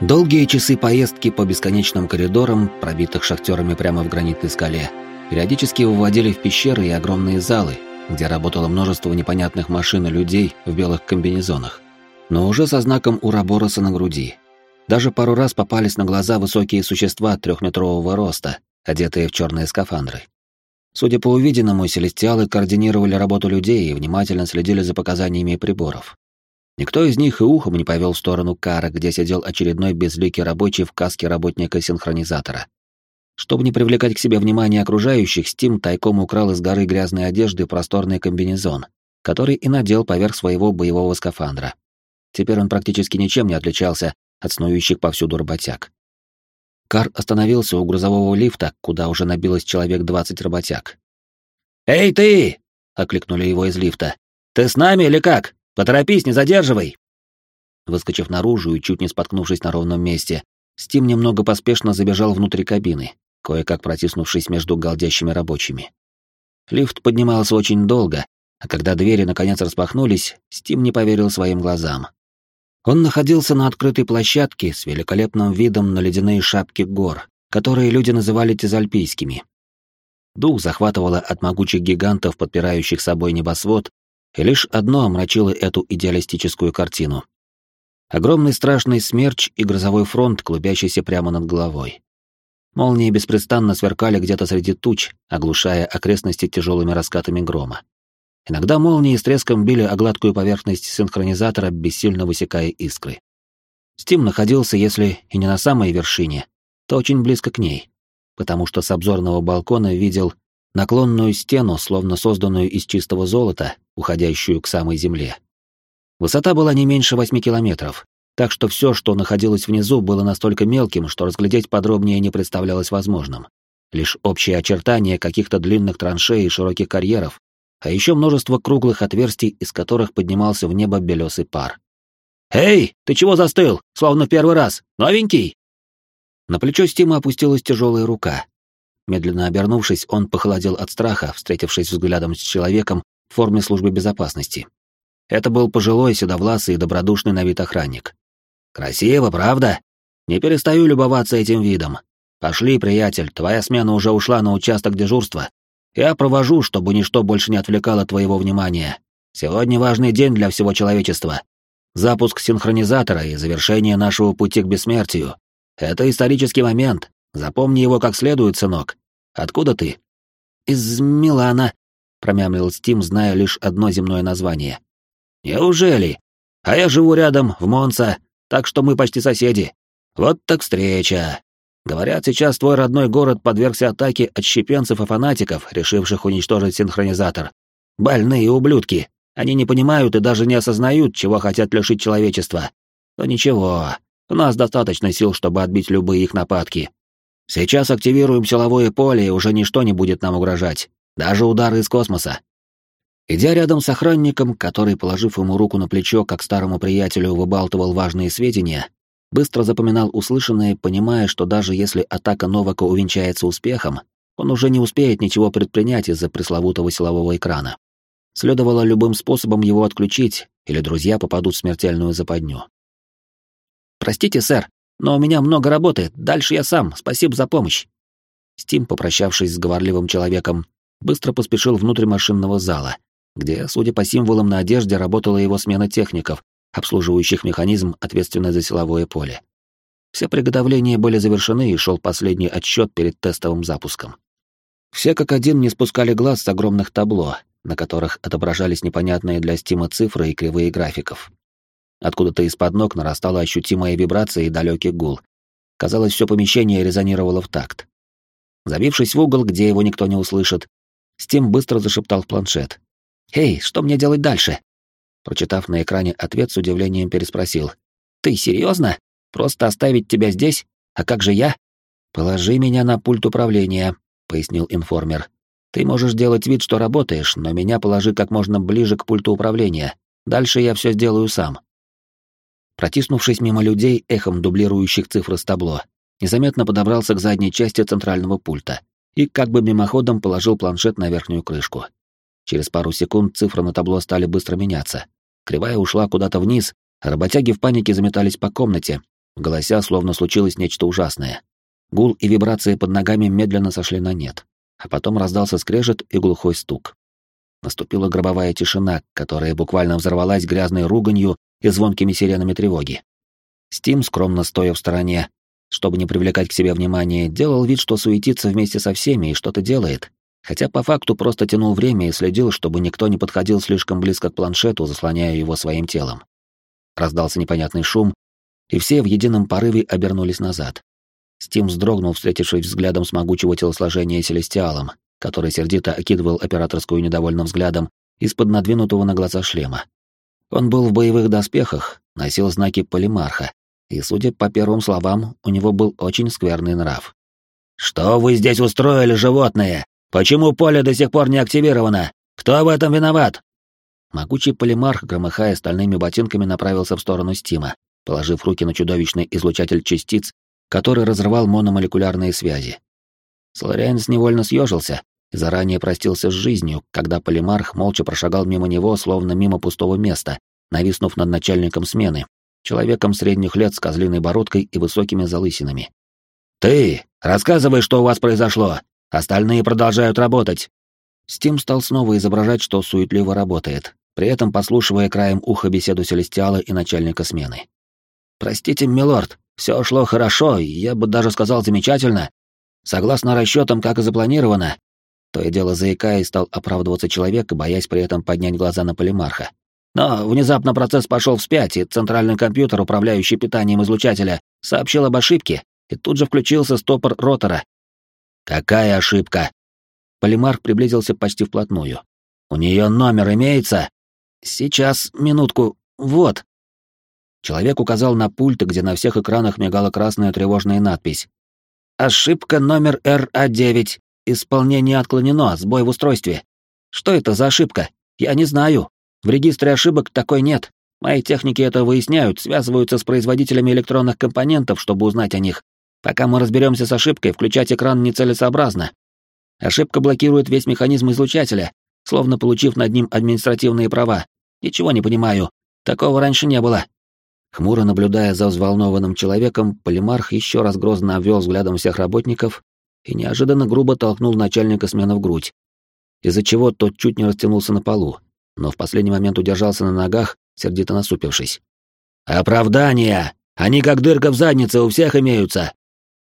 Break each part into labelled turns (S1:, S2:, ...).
S1: Долгие часы поездки по бесконечным коридорам, пробитых шахтерами прямо в гранитной скале, периодически выводили в пещеры и огромные залы, где работало множество непонятных машин и людей в белых комбинезонах, но уже со знаком Урабороса на груди. Даже пару раз попались на глаза высокие существа трехметрового роста, одетые в черные скафандры. Судя по увиденному, селестиалы координировали работу людей и внимательно следили за показаниями приборов. Никто из них и ухом не повел в сторону кара, где сидел очередной безликий рабочий в каске работника синхронизатора. Чтобы не привлекать к себе внимание окружающих, Стим тайком украл из горы грязной одежды просторный комбинезон, который и надел поверх своего боевого скафандра. Теперь он практически ничем не отличался от снующих повсюду работяг. Кар остановился у грузового лифта, куда уже набилось человек 20 работяг. «Эй, ты!» — окликнули его из лифта. «Ты с нами или как?» Поторопись, не задерживай!» Выскочив наружу и чуть не споткнувшись на ровном месте, Стим немного поспешно забежал внутрь кабины, кое-как протиснувшись между галдящими рабочими. Лифт поднимался очень долго, а когда двери наконец распахнулись, Стим не поверил своим глазам. Он находился на открытой площадке с великолепным видом на ледяные шапки гор, которые люди называли тизальпийскими. Дух захватывало от могучих гигантов, подпирающих собой небосвод, и лишь одно омрачило эту идеалистическую картину. Огромный страшный смерч и грозовой фронт, клубящийся прямо над головой. Молнии беспрестанно сверкали где-то среди туч, оглушая окрестности тяжелыми раскатами грома. Иногда молнии с треском били о гладкую поверхность синхронизатора, бессильно высекая искры. Стим находился, если и не на самой вершине, то очень близко к ней, потому что с обзорного балкона видел наклонную стену, словно созданную из чистого золота, уходящую к самой земле. Высота была не меньше восьми километров, так что все, что находилось внизу, было настолько мелким, что разглядеть подробнее не представлялось возможным. Лишь общие очертания каких-то длинных траншей и широких карьеров, а еще множество круглых отверстий, из которых поднимался в небо белесый пар. «Эй, ты чего застыл? Словно первый раз. Новенький!» На плечо Стима опустилась тяжелая рука, Медленно обернувшись, он похолодел от страха, встретившись взглядом с человеком в форме службы безопасности. Это был пожилой, седовласый и добродушный на вид охранник. «Красиво, правда? Не перестаю любоваться этим видом. Пошли, приятель, твоя смена уже ушла на участок дежурства. Я провожу, чтобы ничто больше не отвлекало твоего внимания. Сегодня важный день для всего человечества. Запуск синхронизатора и завершение нашего пути к бессмертию. Это исторический момент, Запомни его как следует, сынок. Откуда ты? Из Милана, промямлил Стим, зная лишь одно земное название. Неужели? А я живу рядом, в Монса, так что мы почти соседи. Вот так встреча. Говорят, сейчас твой родной город подвергся атаке отщепенцев и фанатиков, решивших уничтожить синхронизатор. Больные ублюдки. Они не понимают и даже не осознают, чего хотят лишить человечества. Но ничего, у нас достаточно сил, чтобы отбить любые их нападки. Сейчас активируем силовое поле, и уже ничто не будет нам угрожать, даже удары из космоса. Идя рядом с охранником, который, положив ему руку на плечо, как старому приятелю, выбалтывал важные сведения, быстро запоминал услышанное, понимая, что даже если атака Новака увенчается успехом, он уже не успеет ничего предпринять из-за пресловутого силового экрана. Следовало любым способом его отключить, или друзья попадут в смертельную западню. «Простите, сэр, но у меня много работы, дальше я сам, спасибо за помощь. Стим, попрощавшись с говорливым человеком, быстро поспешил внутрь машинного зала, где, судя по символам на одежде, работала его смена техников, обслуживающих механизм, ответственный за силовое поле. Все приготовления были завершены и шел последний отсчет перед тестовым запуском. Все как один не спускали глаз с огромных табло, на которых отображались непонятные для Стима цифры и кривые графиков. Откуда-то из-под ног нарастала ощутимая вибрация и далекий гул. Казалось, все помещение резонировало в такт. Забившись в угол, где его никто не услышит, Стим быстро зашептал в планшет. «Эй, что мне делать дальше?» Прочитав на экране ответ, с удивлением переспросил. «Ты серьезно? Просто оставить тебя здесь? А как же я?» «Положи меня на пульт управления», — пояснил информер. «Ты можешь делать вид, что работаешь, но меня положи как можно ближе к пульту управления. Дальше я все сделаю сам». Протиснувшись мимо людей, эхом дублирующих цифры с табло, незаметно подобрался к задней части центрального пульта и как бы мимоходом положил планшет на верхнюю крышку. Через пару секунд цифры на табло стали быстро меняться. Кривая ушла куда-то вниз, а работяги в панике заметались по комнате, голося словно случилось нечто ужасное. Гул и вибрации под ногами медленно сошли на нет, а потом раздался скрежет и глухой стук. Наступила гробовая тишина, которая буквально взорвалась грязной руганью и звонкими сиренами тревоги. Стим, скромно стоя в стороне, чтобы не привлекать к себе внимания, делал вид, что суетится вместе со всеми и что-то делает, хотя по факту просто тянул время и следил, чтобы никто не подходил слишком близко к планшету, заслоняя его своим телом. Раздался непонятный шум, и все в едином порыве обернулись назад. Стим вздрогнул, встретившись взглядом с могучего телосложения Селестиалом, который сердито окидывал операторскую недовольным взглядом из-под надвинутого на глаза шлема. Он был в боевых доспехах, носил знаки полимарха, и, судя по первым словам, у него был очень скверный нрав. «Что вы здесь устроили, животные? Почему поле до сих пор не активировано? Кто в этом виноват?» Могучий полимарх, громыхая стальными ботинками, направился в сторону Стима, положив руки на чудовищный излучатель частиц, который разрывал мономолекулярные связи. Соларианец невольно съежился заранее простился с жизнью, когда полимарх молча прошагал мимо него, словно мимо пустого места, нависнув над начальником смены, человеком средних лет с козлиной бородкой и высокими залысинами. «Ты! Рассказывай, что у вас произошло! Остальные продолжают работать!» Стим стал снова изображать, что суетливо работает, при этом послушивая краем уха беседу Селестиала и начальника смены. «Простите, милорд, все шло хорошо, я бы даже сказал замечательно. Согласно расчетам, как и запланировано, то и дело заикаясь, стал оправдываться человек, боясь при этом поднять глаза на полимарха. Но внезапно процесс пошел вспять, и центральный компьютер, управляющий питанием излучателя, сообщил об ошибке, и тут же включился стопор ротора. «Какая ошибка?» Полимарх приблизился почти вплотную. «У нее номер имеется?» «Сейчас, минутку, вот». Человек указал на пульт, где на всех экранах мигала красная тревожная надпись. «Ошибка номер РА-9. Исполнение отклонено, сбой в устройстве. Что это за ошибка? Я не знаю. В регистре ошибок такой нет. Мои техники это выясняют, связываются с производителями электронных компонентов, чтобы узнать о них. Пока мы разберемся с ошибкой, включать экран нецелесообразно. Ошибка блокирует весь механизм излучателя, словно получив над ним административные права. Ничего не понимаю. Такого раньше не было. Хмуро наблюдая за взволнованным человеком, Полимарх еще раз грозно обвел взглядом всех работников и неожиданно грубо толкнул начальника смены в грудь, из-за чего тот чуть не растянулся на полу, но в последний момент удержался на ногах, сердито насупившись. «Оправдания! Они как дырка в заднице у всех имеются!»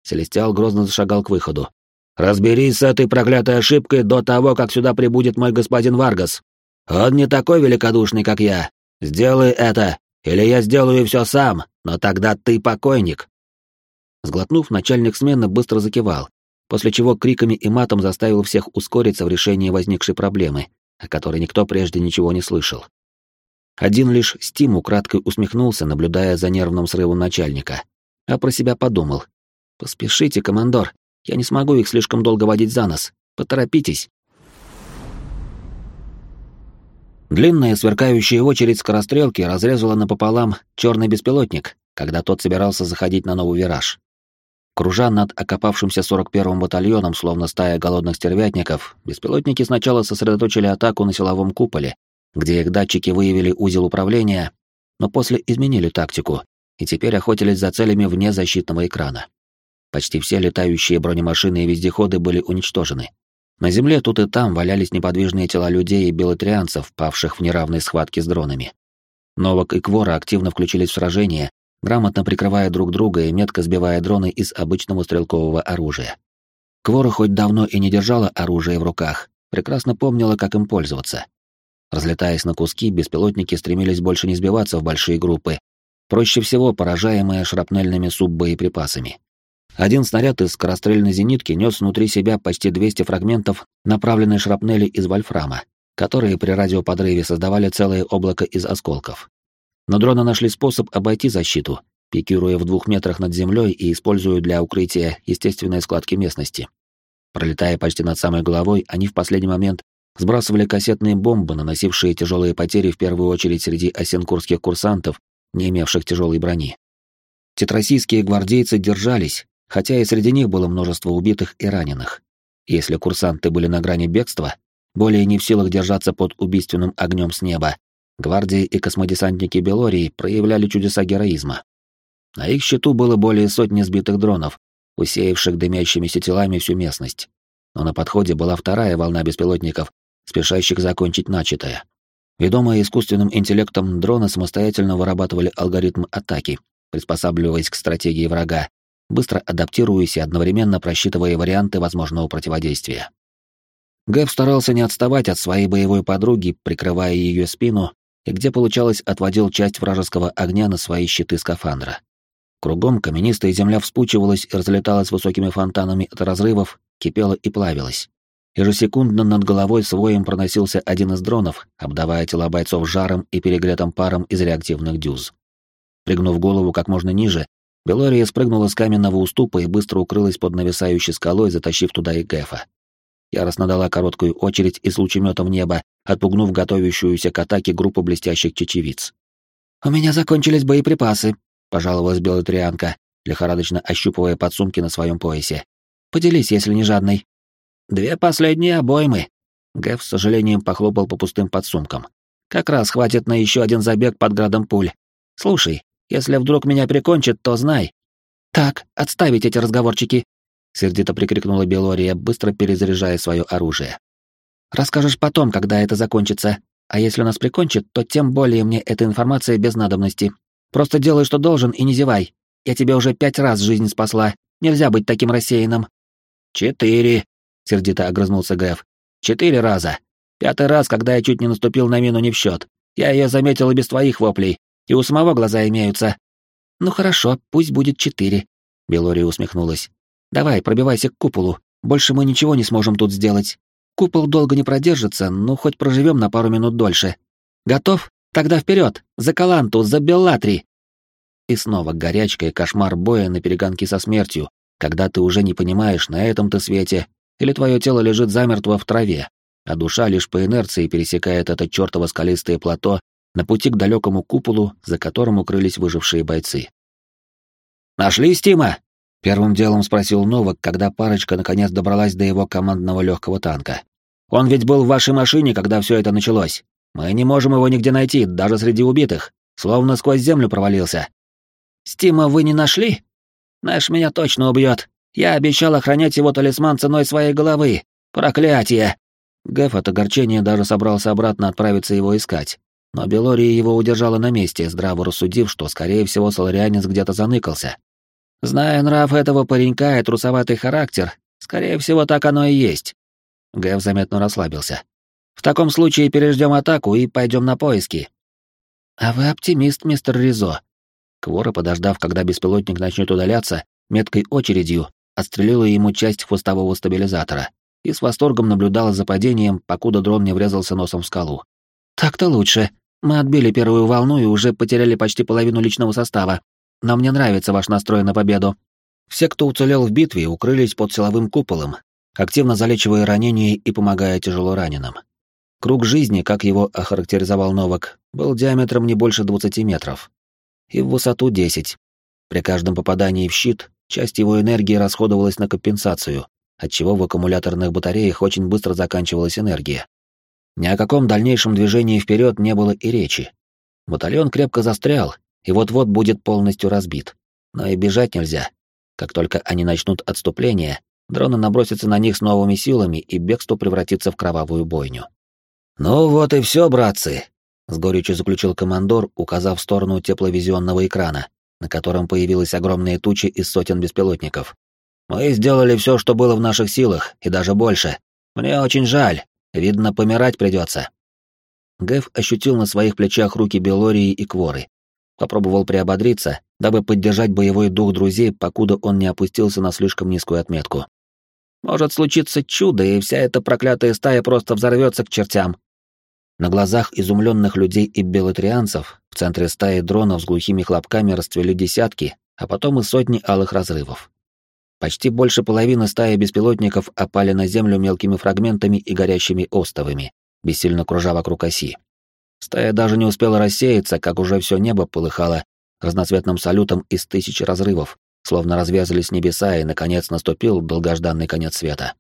S1: Селестиал грозно зашагал к выходу. «Разберись с этой проклятой ошибкой до того, как сюда прибудет мой господин Варгас. Он не такой великодушный, как я. Сделай это, или я сделаю все сам, но тогда ты покойник!» Сглотнув, начальник смены быстро закивал, после чего криками и матом заставил всех ускориться в решении возникшей проблемы, о которой никто прежде ничего не слышал. Один лишь Стим украдкой усмехнулся, наблюдая за нервным срывом начальника, а про себя подумал. «Поспешите, командор, я не смогу их слишком долго водить за нос. Поторопитесь». Длинная сверкающая очередь скорострелки разрезала напополам черный беспилотник, когда тот собирался заходить на новый вираж. Кружа над окопавшимся 41-м батальоном, словно стая голодных стервятников, беспилотники сначала сосредоточили атаку на силовом куполе, где их датчики выявили узел управления, но после изменили тактику и теперь охотились за целями вне защитного экрана. Почти все летающие бронемашины и вездеходы были уничтожены. На земле тут и там валялись неподвижные тела людей и белотрианцев, павших в неравной схватке с дронами. Новак и Квора активно включились в сражение, грамотно прикрывая друг друга и метко сбивая дроны из обычного стрелкового оружия. Квора хоть давно и не держала оружие в руках, прекрасно помнила, как им пользоваться. Разлетаясь на куски, беспилотники стремились больше не сбиваться в большие группы, проще всего поражаемые шрапнельными суббоеприпасами. Один снаряд из скорострельной зенитки нес внутри себя почти 200 фрагментов направленной шрапнели из вольфрама, которые при радиоподрыве создавали целое облако из осколков. Но дроны нашли способ обойти защиту, пикируя в двух метрах над землей и используя для укрытия естественные складки местности. Пролетая почти над самой головой, они в последний момент сбрасывали кассетные бомбы, наносившие тяжелые потери в первую очередь среди осенкурских курсантов, не имевших тяжелой брони. Тетрасийские гвардейцы держались, хотя и среди них было множество убитых и раненых. Если курсанты были на грани бегства, более не в силах держаться под убийственным огнем с неба, гвардии и космодесантники Белории проявляли чудеса героизма. На их счету было более сотни сбитых дронов, усеявших дымящимися телами всю местность. Но на подходе была вторая волна беспилотников, спешащих закончить начатое. Ведомые искусственным интеллектом дроны самостоятельно вырабатывали алгоритм атаки, приспосабливаясь к стратегии врага, быстро адаптируясь и одновременно просчитывая варианты возможного противодействия. Гэв старался не отставать от своей боевой подруги, прикрывая ее спину, и где получалось, отводил часть вражеского огня на свои щиты скафандра. Кругом каменистая земля вспучивалась и разлеталась высокими фонтанами от разрывов, кипела и плавилась. Ежесекундно над головой с воем проносился один из дронов, обдавая тела бойцов жаром и перегретым паром из реактивных дюз. Пригнув голову как можно ниже, Белория спрыгнула с каменного уступа и быстро укрылась под нависающей скалой, затащив туда и Гэфа. Яростно дала короткую очередь из лучемета в небо, отпугнув готовящуюся к атаке группу блестящих чечевиц. «У меня закончились боеприпасы», — пожаловалась белая трианка, лихорадочно ощупывая подсумки на своем поясе. «Поделись, если не жадный». «Две последние обоймы», — Гэв с сожалением похлопал по пустым подсумкам. «Как раз хватит на еще один забег под градом пуль. Слушай, если вдруг меня прикончат, то знай». «Так, отставить эти разговорчики», — сердито прикрикнула Белория, быстро перезаряжая свое оружие. «Расскажешь потом, когда это закончится. А если нас прикончат, то тем более мне эта информация без надобности. Просто делай, что должен, и не зевай. Я тебе уже пять раз жизнь спасла. Нельзя быть таким рассеянным». «Четыре», сердито огрызнулся Гэв. Четыре раза. Пятый раз, когда я чуть не наступил на мину не в счет. Я ее заметил и без твоих воплей, и у самого глаза имеются. Ну хорошо, пусть будет четыре. Белория усмехнулась. Давай, пробивайся к куполу. Больше мы ничего не сможем тут сделать. Купол долго не продержится, но хоть проживем на пару минут дольше. Готов? Тогда вперед! За Каланту, за Беллатри! И снова горячка и кошмар боя на перегонки со смертью, когда ты уже не понимаешь, на этом ты свете или твое тело лежит замертво в траве, а душа лишь по инерции пересекает это чертово скалистое плато на пути к далекому куполу, за которым укрылись выжившие бойцы. «Нашли Стима?» — первым делом спросил Новак, когда парочка наконец добралась до его командного легкого танка. «Он ведь был в вашей машине, когда все это началось. Мы не можем его нигде найти, даже среди убитых. Словно сквозь землю провалился». «Стима вы не нашли? Наш меня точно убьет», я обещал охранять его талисман ценой своей головы. Проклятие!» Гэф от огорчения даже собрался обратно отправиться его искать. Но Белория его удержала на месте, здраво рассудив, что, скорее всего, соларианец где-то заныкался. Зная нрав этого паренька и трусоватый характер, скорее всего, так оно и есть. Гэв заметно расслабился. В таком случае переждем атаку и пойдем на поиски. А вы оптимист, мистер Ризо. Квора, подождав, когда беспилотник начнет удаляться, меткой очередью отстрелила ему часть хвостового стабилизатора и с восторгом наблюдала за падением, покуда дрон не врезался носом в скалу. «Так-то лучше. Мы отбили первую волну и уже потеряли почти половину личного состава. Но мне нравится ваш настрой на победу». Все, кто уцелел в битве, укрылись под силовым куполом, активно залечивая ранения и помогая тяжело раненым. Круг жизни, как его охарактеризовал Новак, был диаметром не больше 20 метров. И в высоту 10. При каждом попадании в щит Часть его энергии расходовалась на компенсацию, отчего в аккумуляторных батареях очень быстро заканчивалась энергия. Ни о каком дальнейшем движении вперед не было и речи. Батальон крепко застрял и вот-вот будет полностью разбит. Но и бежать нельзя. Как только они начнут отступление, дроны набросятся на них с новыми силами, и бегство превратится в кровавую бойню. «Ну вот и все, братцы», — с горечью заключил командор, указав в сторону тепловизионного экрана, на котором появилась огромная туча из сотен беспилотников. «Мы сделали все, что было в наших силах, и даже больше. Мне очень жаль. Видно, помирать придется». Гэв ощутил на своих плечах руки Белории и Кворы. Попробовал приободриться, дабы поддержать боевой дух друзей, покуда он не опустился на слишком низкую отметку. «Может случиться чудо, и вся эта проклятая стая просто взорвется к чертям», на глазах изумленных людей и белотрианцев в центре стаи дронов с глухими хлопками расцвели десятки, а потом и сотни алых разрывов. Почти больше половины стаи беспилотников опали на землю мелкими фрагментами и горящими остовами, бессильно кружа вокруг оси. Стая даже не успела рассеяться, как уже все небо полыхало разноцветным салютом из тысячи разрывов, словно развязались небеса, и, наконец, наступил долгожданный конец света.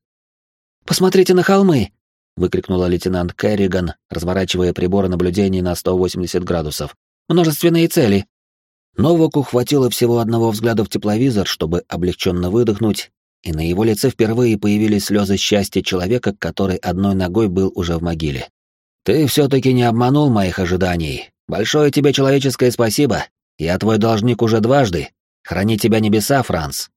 S1: «Посмотрите на холмы!» — выкрикнула лейтенант Керриган, разворачивая приборы наблюдения на 180 градусов. «Множественные цели!» Новаку хватило всего одного взгляда в тепловизор, чтобы облегченно выдохнуть, и на его лице впервые появились слезы счастья человека, который одной ногой был уже в могиле. «Ты все-таки не обманул моих ожиданий. Большое тебе человеческое спасибо. Я твой должник уже дважды. Храни тебя небеса, Франц».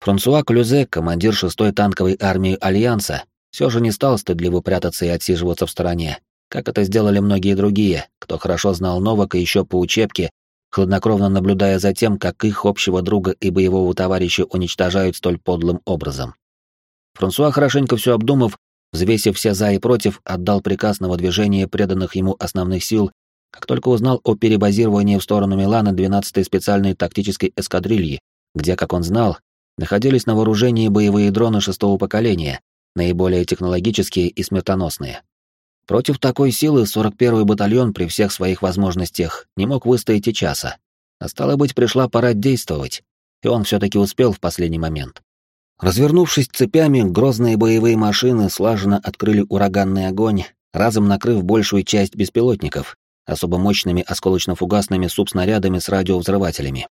S1: Франсуа Клюзе, командир шестой танковой армии Альянса, все же не стал стыдливо прятаться и отсиживаться в стороне, как это сделали многие другие, кто хорошо знал Новака еще по учебке, хладнокровно наблюдая за тем, как их общего друга и боевого товарища уничтожают столь подлым образом. Франсуа, хорошенько все обдумав, взвесив все за и против, отдал приказ на выдвижение преданных ему основных сил, как только узнал о перебазировании в сторону Милана 12-й специальной тактической эскадрильи, где, как он знал, находились на вооружении боевые дроны шестого поколения, наиболее технологические и смертоносные. Против такой силы 41-й батальон при всех своих возможностях не мог выстоять и часа. А стало быть, пришла пора действовать, и он все-таки успел в последний момент. Развернувшись цепями, грозные боевые машины слаженно открыли ураганный огонь, разом накрыв большую часть беспилотников, особо мощными осколочно-фугасными субснарядами с радиовзрывателями.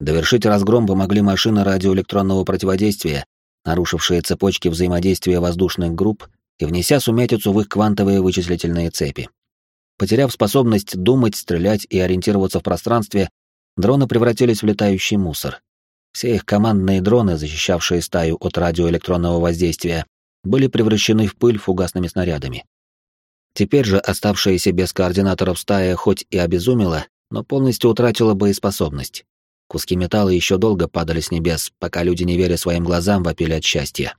S1: Довершить разгром помогли машины радиоэлектронного противодействия, нарушившие цепочки взаимодействия воздушных групп и внеся сумятицу в их квантовые вычислительные цепи. Потеряв способность думать, стрелять и ориентироваться в пространстве, дроны превратились в летающий мусор. Все их командные дроны, защищавшие стаю от радиоэлектронного воздействия, были превращены в пыль фугасными снарядами. Теперь же оставшаяся без координаторов стая хоть и обезумела, но полностью утратила боеспособность. Куски металла еще долго падали с небес, пока люди, не веря своим глазам, вопили от счастья.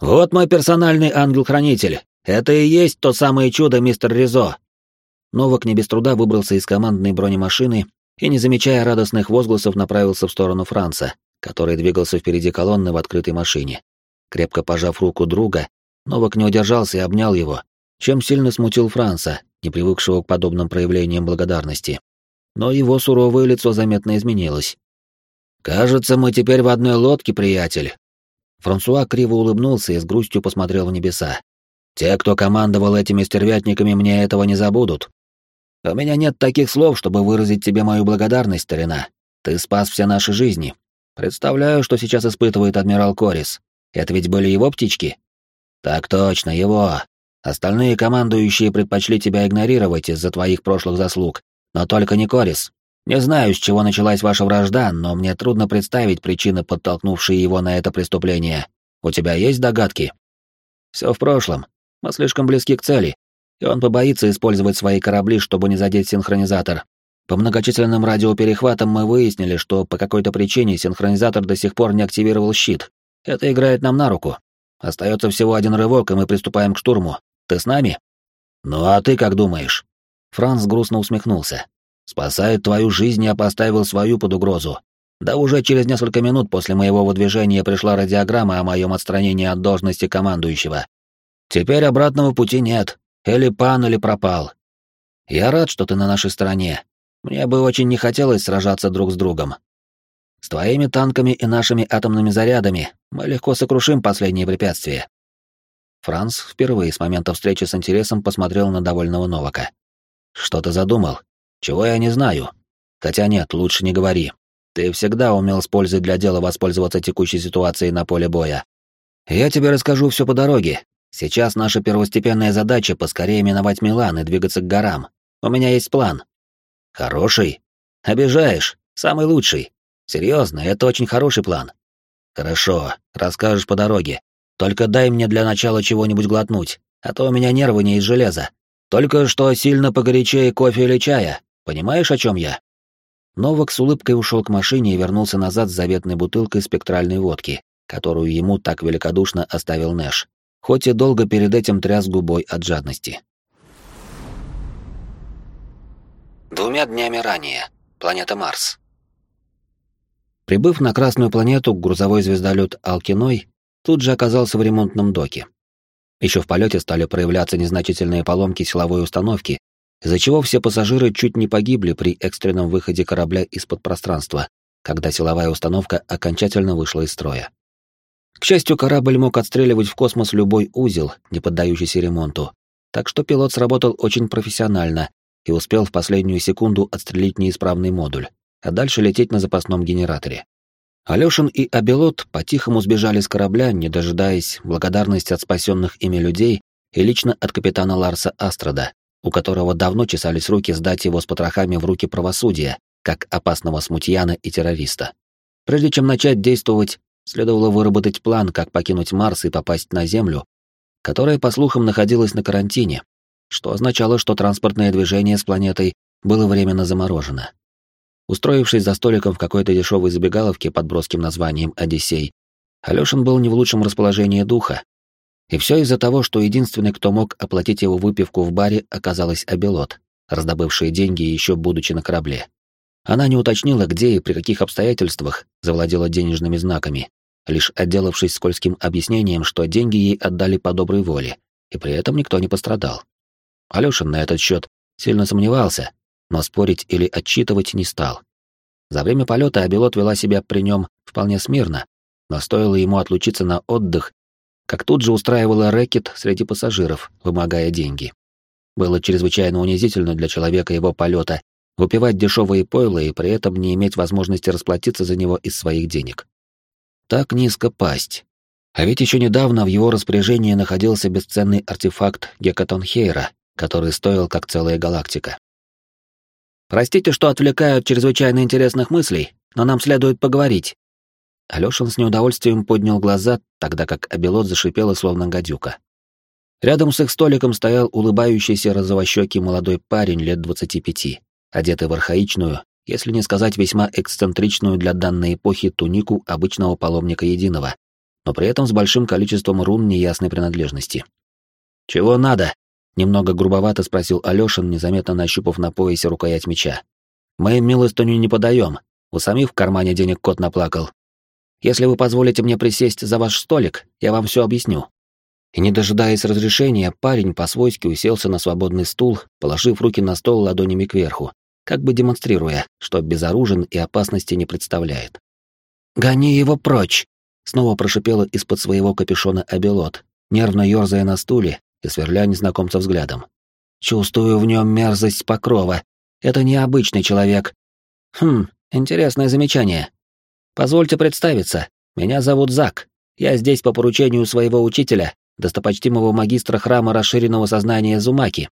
S1: «Вот мой персональный ангел-хранитель. Это и есть то самое чудо, мистер Ризо». Новак не без труда выбрался из командной бронемашины и, не замечая радостных возгласов, направился в сторону Франца, который двигался впереди колонны в открытой машине. Крепко пожав руку друга, Новак не удержался и обнял его, чем сильно смутил Франца, не привыкшего к подобным проявлениям благодарности. Но его суровое лицо заметно изменилось. «Кажется, мы теперь в одной лодке, приятель», Франсуа криво улыбнулся и с грустью посмотрел в небеса. «Те, кто командовал этими стервятниками, мне этого не забудут. У меня нет таких слов, чтобы выразить тебе мою благодарность, старина. Ты спас все наши жизни. Представляю, что сейчас испытывает адмирал Корис. Это ведь были его птички?» «Так точно, его. Остальные командующие предпочли тебя игнорировать из-за твоих прошлых заслуг, но только не Корис. Не знаю, с чего началась ваша вражда, но мне трудно представить причины, подтолкнувшие его на это преступление. У тебя есть догадки? Все в прошлом. Мы слишком близки к цели, и он побоится использовать свои корабли, чтобы не задеть синхронизатор. По многочисленным радиоперехватам мы выяснили, что по какой-то причине синхронизатор до сих пор не активировал щит. Это играет нам на руку. Остается всего один рывок, и мы приступаем к штурму. Ты с нами? Ну а ты как думаешь? Франц грустно усмехнулся. Спасает твою жизнь, я поставил свою под угрозу. Да уже через несколько минут после моего выдвижения пришла радиограмма о моем отстранении от должности командующего. Теперь обратного пути нет. Или пан, или пропал. Я рад, что ты на нашей стороне. Мне бы очень не хотелось сражаться друг с другом. С твоими танками и нашими атомными зарядами мы легко сокрушим последние препятствия. Франц впервые с момента встречи с интересом посмотрел на довольного Новака. Что ты задумал? Чего я не знаю? Хотя нет, лучше не говори. Ты всегда умел с пользой для дела воспользоваться текущей ситуацией на поле боя. Я тебе расскажу все по дороге. Сейчас наша первостепенная задача поскорее миновать Милан и двигаться к горам. У меня есть план. Хороший? Обижаешь. Самый лучший. Серьезно, это очень хороший план. Хорошо, расскажешь по дороге. Только дай мне для начала чего-нибудь глотнуть, а то у меня нервы не из железа. Только что сильно погорячее кофе или чая, Понимаешь, о чем я?» Новак с улыбкой ушел к машине и вернулся назад с заветной бутылкой спектральной водки, которую ему так великодушно оставил Нэш, хоть и долго перед этим тряс губой от жадности. Двумя днями ранее. Планета Марс. Прибыв на Красную планету, грузовой звездолет Алкиной тут же оказался в ремонтном доке. Еще в полете стали проявляться незначительные поломки силовой установки, из-за чего все пассажиры чуть не погибли при экстренном выходе корабля из-под пространства, когда силовая установка окончательно вышла из строя. К счастью, корабль мог отстреливать в космос любой узел, не поддающийся ремонту, так что пилот сработал очень профессионально и успел в последнюю секунду отстрелить неисправный модуль. а дальше лететь на запасном генераторе. Алёшин и Абелот по-тихому сбежали с корабля, не дожидаясь благодарности от спасенных ими людей и лично от капитана Ларса Астрада, у которого давно чесались руки сдать его с потрохами в руки правосудия, как опасного смутьяна и террориста. Прежде чем начать действовать, следовало выработать план, как покинуть Марс и попасть на Землю, которая, по слухам, находилась на карантине, что означало, что транспортное движение с планетой было временно заморожено. Устроившись за столиком в какой-то дешевой забегаловке под броским названием «Одиссей», Алёшин был не в лучшем расположении духа. И все из-за того, что единственный, кто мог оплатить его выпивку в баре, оказалась Абелот, раздобывшая деньги еще будучи на корабле. Она не уточнила, где и при каких обстоятельствах завладела денежными знаками, лишь отделавшись скользким объяснением, что деньги ей отдали по доброй воле, и при этом никто не пострадал. Алёшин на этот счет сильно сомневался, но спорить или отчитывать не стал. За время полета Абилот вела себя при нем вполне смирно, но стоило ему отлучиться на отдых, как тут же устраивала рэкет среди пассажиров, вымогая деньги. Было чрезвычайно унизительно для человека его полета выпивать дешевые пойла и при этом не иметь возможности расплатиться за него из своих денег. Так низко пасть. А ведь еще недавно в его распоряжении находился бесценный артефакт Гекатонхейра, который стоил как целая галактика. Простите, что отвлекаю от чрезвычайно интересных мыслей, но нам следует поговорить. Алёшин с неудовольствием поднял глаза, тогда как Абелот зашипела, словно гадюка. Рядом с их столиком стоял улыбающийся розовощекий молодой парень лет двадцати пяти, одетый в архаичную, если не сказать весьма эксцентричную для данной эпохи тунику обычного паломника единого, но при этом с большим количеством рун неясной принадлежности. «Чего надо?» Немного грубовато спросил Алёшин, незаметно нащупав на поясе рукоять меча. «Мы милостыню не подаем. У самих в кармане денег кот наплакал. Если вы позволите мне присесть за ваш столик, я вам все объясню». И не дожидаясь разрешения, парень по-свойски уселся на свободный стул, положив руки на стол ладонями кверху, как бы демонстрируя, что безоружен и опасности не представляет. «Гони его прочь!» — снова прошипела из-под своего капюшона Абелот, нервно ёрзая на стуле и сверля незнакомца взглядом. «Чувствую в нем мерзость покрова. Это необычный человек. Хм, интересное замечание. Позвольте представиться. Меня зовут Зак. Я здесь по поручению своего учителя, достопочтимого магистра храма расширенного сознания Зумаки.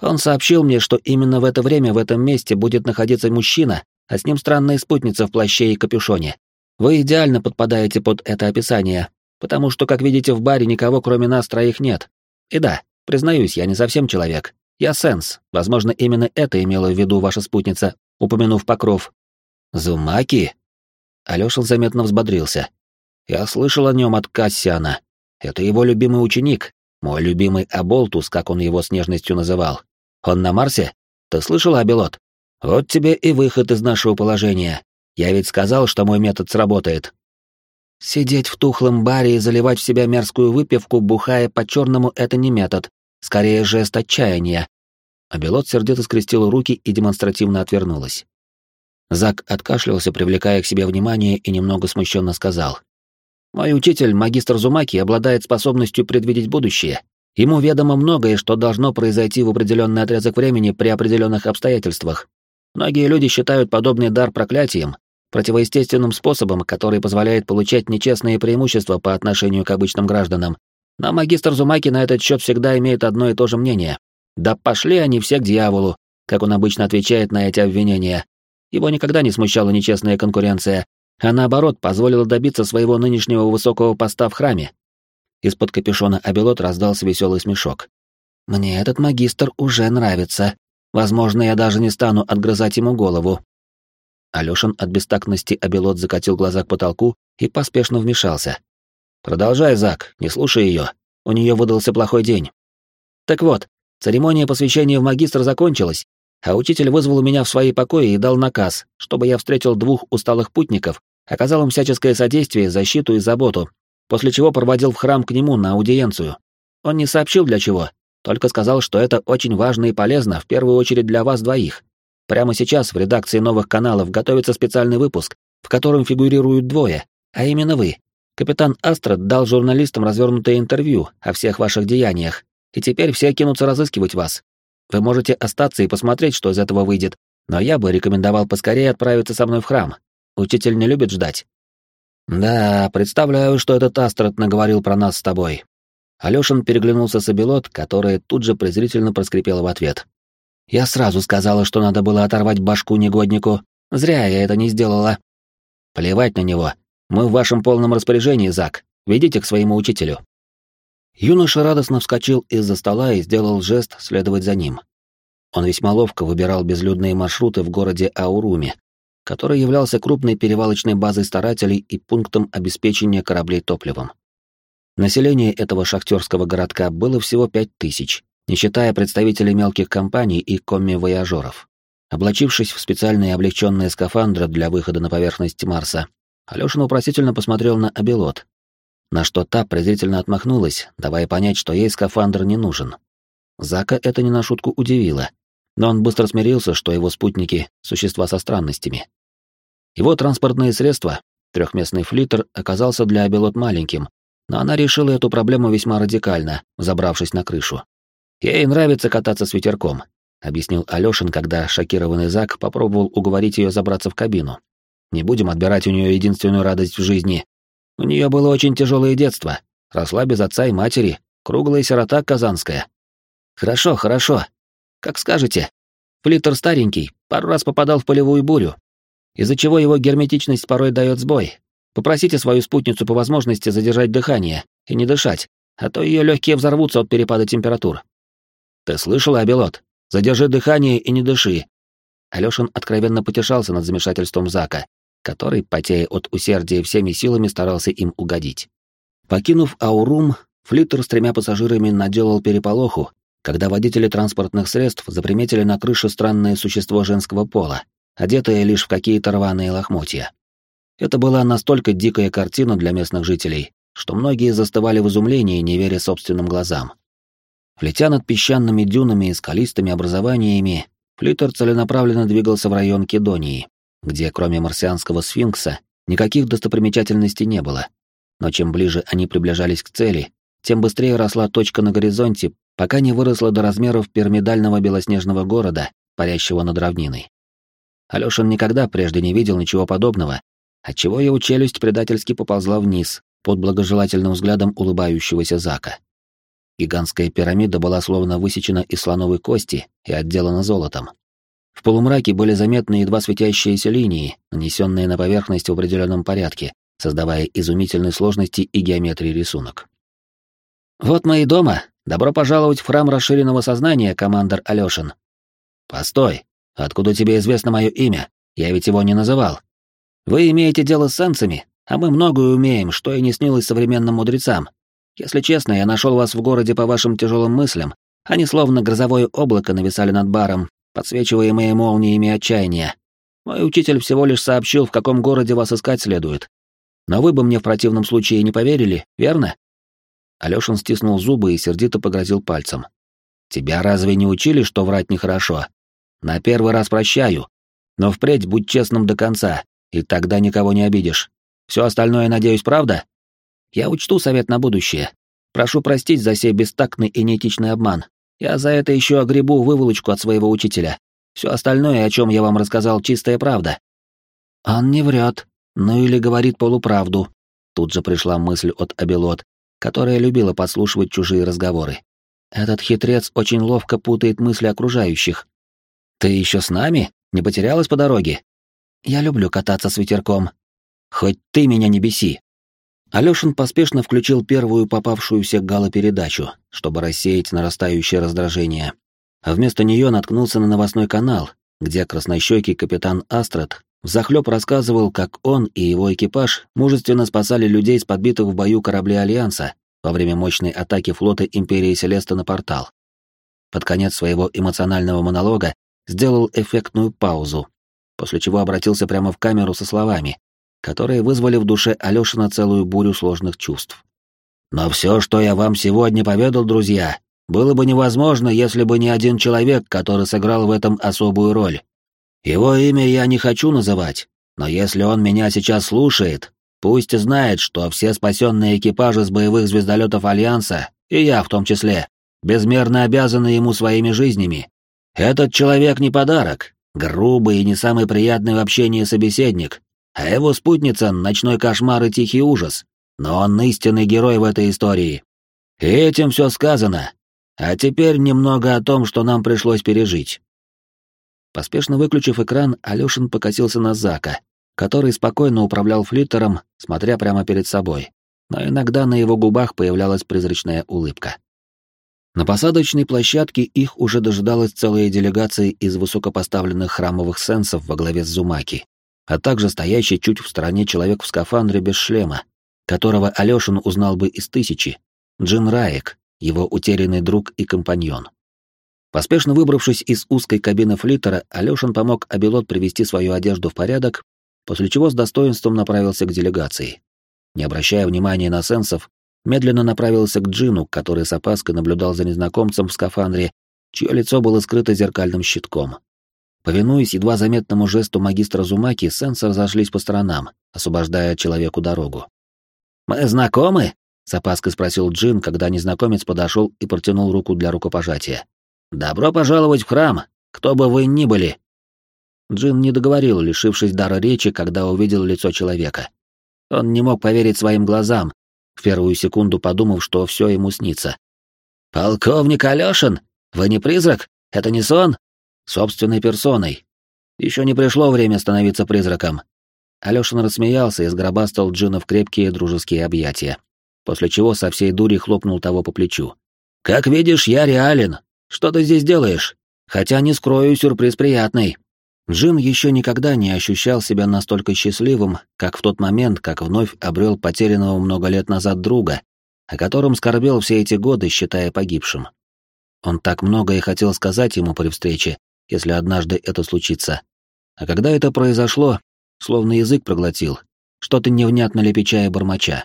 S1: Он сообщил мне, что именно в это время в этом месте будет находиться мужчина, а с ним странная спутница в плаще и капюшоне. Вы идеально подпадаете под это описание, потому что, как видите, в баре никого кроме нас троих нет. И да, признаюсь, я не совсем человек. Я сенс. Возможно, именно это имела в виду ваша спутница, упомянув покров. Зумаки? Алёшин заметно взбодрился. Я слышал о нем от Кассиана. Это его любимый ученик, мой любимый Аболтус, как он его с нежностью называл. Он на Марсе? Ты слышал, Абелот? Вот тебе и выход из нашего положения. Я ведь сказал, что мой метод сработает. Сидеть в тухлом баре и заливать в себя мерзкую выпивку, бухая по-черному, это не метод. Скорее, жест отчаяния. А Белот сердито скрестила руки и демонстративно отвернулась. Зак откашлялся, привлекая к себе внимание, и немного смущенно сказал. «Мой учитель, магистр Зумаки, обладает способностью предвидеть будущее. Ему ведомо многое, что должно произойти в определенный отрезок времени при определенных обстоятельствах. Многие люди считают подобный дар проклятием, противоестественным способом, который позволяет получать нечестные преимущества по отношению к обычным гражданам. Но магистр Зумаки на этот счет всегда имеет одно и то же мнение. Да пошли они все к дьяволу, как он обычно отвечает на эти обвинения. Его никогда не смущала нечестная конкуренция, а наоборот позволила добиться своего нынешнего высокого поста в храме. Из-под капюшона Абелот раздался веселый смешок. «Мне этот магистр уже нравится. Возможно, я даже не стану отгрызать ему голову. Алёшин от бестактности обелот закатил глаза к потолку и поспешно вмешался. «Продолжай, Зак, не слушай её. У неё выдался плохой день». «Так вот, церемония посвящения в магистр закончилась, а учитель вызвал меня в свои покои и дал наказ, чтобы я встретил двух усталых путников, оказал им всяческое содействие, защиту и заботу, после чего проводил в храм к нему на аудиенцию. Он не сообщил для чего, только сказал, что это очень важно и полезно, в первую очередь для вас двоих. Прямо сейчас в редакции новых каналов готовится специальный выпуск, в котором фигурируют двое, а именно вы. Капитан Астрад дал журналистам развернутое интервью о всех ваших деяниях, и теперь все кинутся разыскивать вас. Вы можете остаться и посмотреть, что из этого выйдет, Но я бы рекомендовал поскорее отправиться со мной в храм. Учитель не любит ждать. Да, представляю, что этот Астрад наговорил про нас с тобой. Алёшин переглянулся с Абилот, которая тут же презрительно проскрипела в ответ. Я сразу сказала, что надо было оторвать башку негоднику. Зря я это не сделала. Плевать на него. Мы в вашем полном распоряжении, Зак. Ведите к своему учителю. Юноша радостно вскочил из-за стола и сделал жест следовать за ним. Он весьма ловко выбирал безлюдные маршруты в городе Ауруме, который являлся крупной перевалочной базой старателей и пунктом обеспечения кораблей топливом. Население этого шахтерского городка было всего пять тысяч, не считая представителей мелких компаний и комми-вояжеров. Облачившись в специальные облегченные скафандры для выхода на поверхность Марса, Алёшин вопросительно посмотрел на Абилот, на что та презрительно отмахнулась, давая понять, что ей скафандр не нужен. Зака это не на шутку удивило, но он быстро смирился, что его спутники — существа со странностями. Его транспортные средства, трехместный флиттер, оказался для Абилот маленьким, но она решила эту проблему весьма радикально, забравшись на крышу. «Ей нравится кататься с ветерком», — объяснил Алёшин, когда шокированный Зак попробовал уговорить ее забраться в кабину. «Не будем отбирать у нее единственную радость в жизни. У нее было очень тяжелое детство, росла без отца и матери, круглая сирота казанская». «Хорошо, хорошо. Как скажете. Флиттер старенький, пару раз попадал в полевую бурю, из-за чего его герметичность порой дает сбой. Попросите свою спутницу по возможности задержать дыхание и не дышать, а то ее легкие взорвутся от перепада температур. Ты слышал, Абелот? Задержи дыхание и не дыши. Алёшин откровенно потешался над замешательством Зака, который, потея от усердия всеми силами, старался им угодить. Покинув Аурум, флиттер с тремя пассажирами наделал переполоху, когда водители транспортных средств заприметили на крыше странное существо женского пола, одетое лишь в какие-то рваные лохмотья. Это была настолько дикая картина для местных жителей, что многие застывали в изумлении, не веря собственным глазам. Летя над песчаными дюнами и скалистыми образованиями, флиттер целенаправленно двигался в район Кедонии, где кроме марсианского сфинкса никаких достопримечательностей не было. Но чем ближе они приближались к цели, тем быстрее росла точка на горизонте, пока не выросла до размеров пирамидального белоснежного города, парящего над равниной. Алёшин никогда прежде не видел ничего подобного, отчего его челюсть предательски поползла вниз под благожелательным взглядом улыбающегося Зака. Гигантская пирамида была словно высечена из слоновой кости и отделана золотом. В полумраке были заметны едва светящиеся линии, нанесенные на поверхность в определенном порядке, создавая изумительной сложности и геометрии рисунок. «Вот мы и дома. Добро пожаловать в храм расширенного сознания, командор Алёшин». «Постой. Откуда тебе известно мое имя? Я ведь его не называл. Вы имеете дело с сенсами, а мы многое умеем, что и не снилось современным мудрецам. Если честно, я нашел вас в городе по вашим тяжелым мыслям. Они словно грозовое облако нависали над баром, подсвечиваемые молниями отчаяния. Мой учитель всего лишь сообщил, в каком городе вас искать следует. Но вы бы мне в противном случае не поверили, верно? Алёшин стиснул зубы и сердито погрозил пальцем. Тебя разве не учили, что врать нехорошо? На первый раз прощаю, но впредь будь честным до конца, и тогда никого не обидишь. Все остальное, надеюсь, правда? Я учту совет на будущее. Прошу простить за сей бестактный и неэтичный обман. Я за это еще огребу выволочку от своего учителя. Все остальное, о чем я вам рассказал, чистая правда. Он не врет, ну или говорит полуправду. Тут же пришла мысль от Абелот, которая любила подслушивать чужие разговоры. Этот хитрец очень ловко путает мысли окружающих, «Ты еще с нами? Не потерялась по дороге?» «Я люблю кататься с ветерком. Хоть ты меня не беси». Алёшин поспешно включил первую попавшуюся галопередачу, чтобы рассеять нарастающее раздражение. А вместо нее наткнулся на новостной канал, где краснощекий капитан Астрад взахлёб рассказывал, как он и его экипаж мужественно спасали людей с подбитых в бою кораблей Альянса во время мощной атаки флота Империи Селеста на портал. Под конец своего эмоционального монолога сделал эффектную паузу, после чего обратился прямо в камеру со словами, которые вызвали в душе Алёшина целую бурю сложных чувств. «Но все, что я вам сегодня поведал, друзья, было бы невозможно, если бы не один человек, который сыграл в этом особую роль. Его имя я не хочу называть, но если он меня сейчас слушает, пусть знает, что все спасенные экипажи с боевых звездолетов Альянса, и я в том числе, безмерно обязаны ему своими жизнями, этот человек не подарок, Грубый и не самый приятный в общении собеседник, а его спутница — ночной кошмар и тихий ужас. Но он истинный герой в этой истории. И этим все сказано. А теперь немного о том, что нам пришлось пережить. Поспешно выключив экран, Алёшин покосился на Зака, который спокойно управлял флиттером, смотря прямо перед собой. Но иногда на его губах появлялась призрачная улыбка. На посадочной площадке их уже дожидалась целая делегация из высокопоставленных храмовых сенсов во главе с Зумаки, а также стоящий чуть в стороне человек в скафандре без шлема, которого Алёшин узнал бы из тысячи, Джин Раек, его утерянный друг и компаньон. Поспешно выбравшись из узкой кабины флиттера, Алёшин помог Абилот привести свою одежду в порядок, после чего с достоинством направился к делегации. Не обращая внимания на сенсов, медленно направился к Джину, который с опаской наблюдал за незнакомцем в скафандре, чье лицо было скрыто зеркальным щитком. Повинуясь едва заметному жесту магистра Зумаки, сенсы разошлись по сторонам, освобождая человеку дорогу. «Мы знакомы?» — с опаской спросил Джин, когда незнакомец подошел и протянул руку для рукопожатия. «Добро пожаловать в храм, кто бы вы ни были!» Джин не договорил, лишившись дара речи, когда увидел лицо человека. Он не мог поверить своим глазам, в первую секунду подумав, что все ему снится. «Полковник Алешин? Вы не призрак? Это не сон?» «Собственной персоной. Еще не пришло время становиться призраком». Алешин рассмеялся и сгробастал Джина в крепкие дружеские объятия, после чего со всей дури хлопнул того по плечу. «Как видишь, я реален. Что ты здесь делаешь? Хотя, не скрою, сюрприз приятный». Джин еще никогда не ощущал себя настолько счастливым, как в тот момент, как вновь обрел потерянного много лет назад друга, о котором скорбел все эти годы, считая погибшим. Он так много и хотел сказать ему при встрече, если однажды это случится. А когда это произошло, словно язык проглотил, что-то невнятно лепеча и бормоча.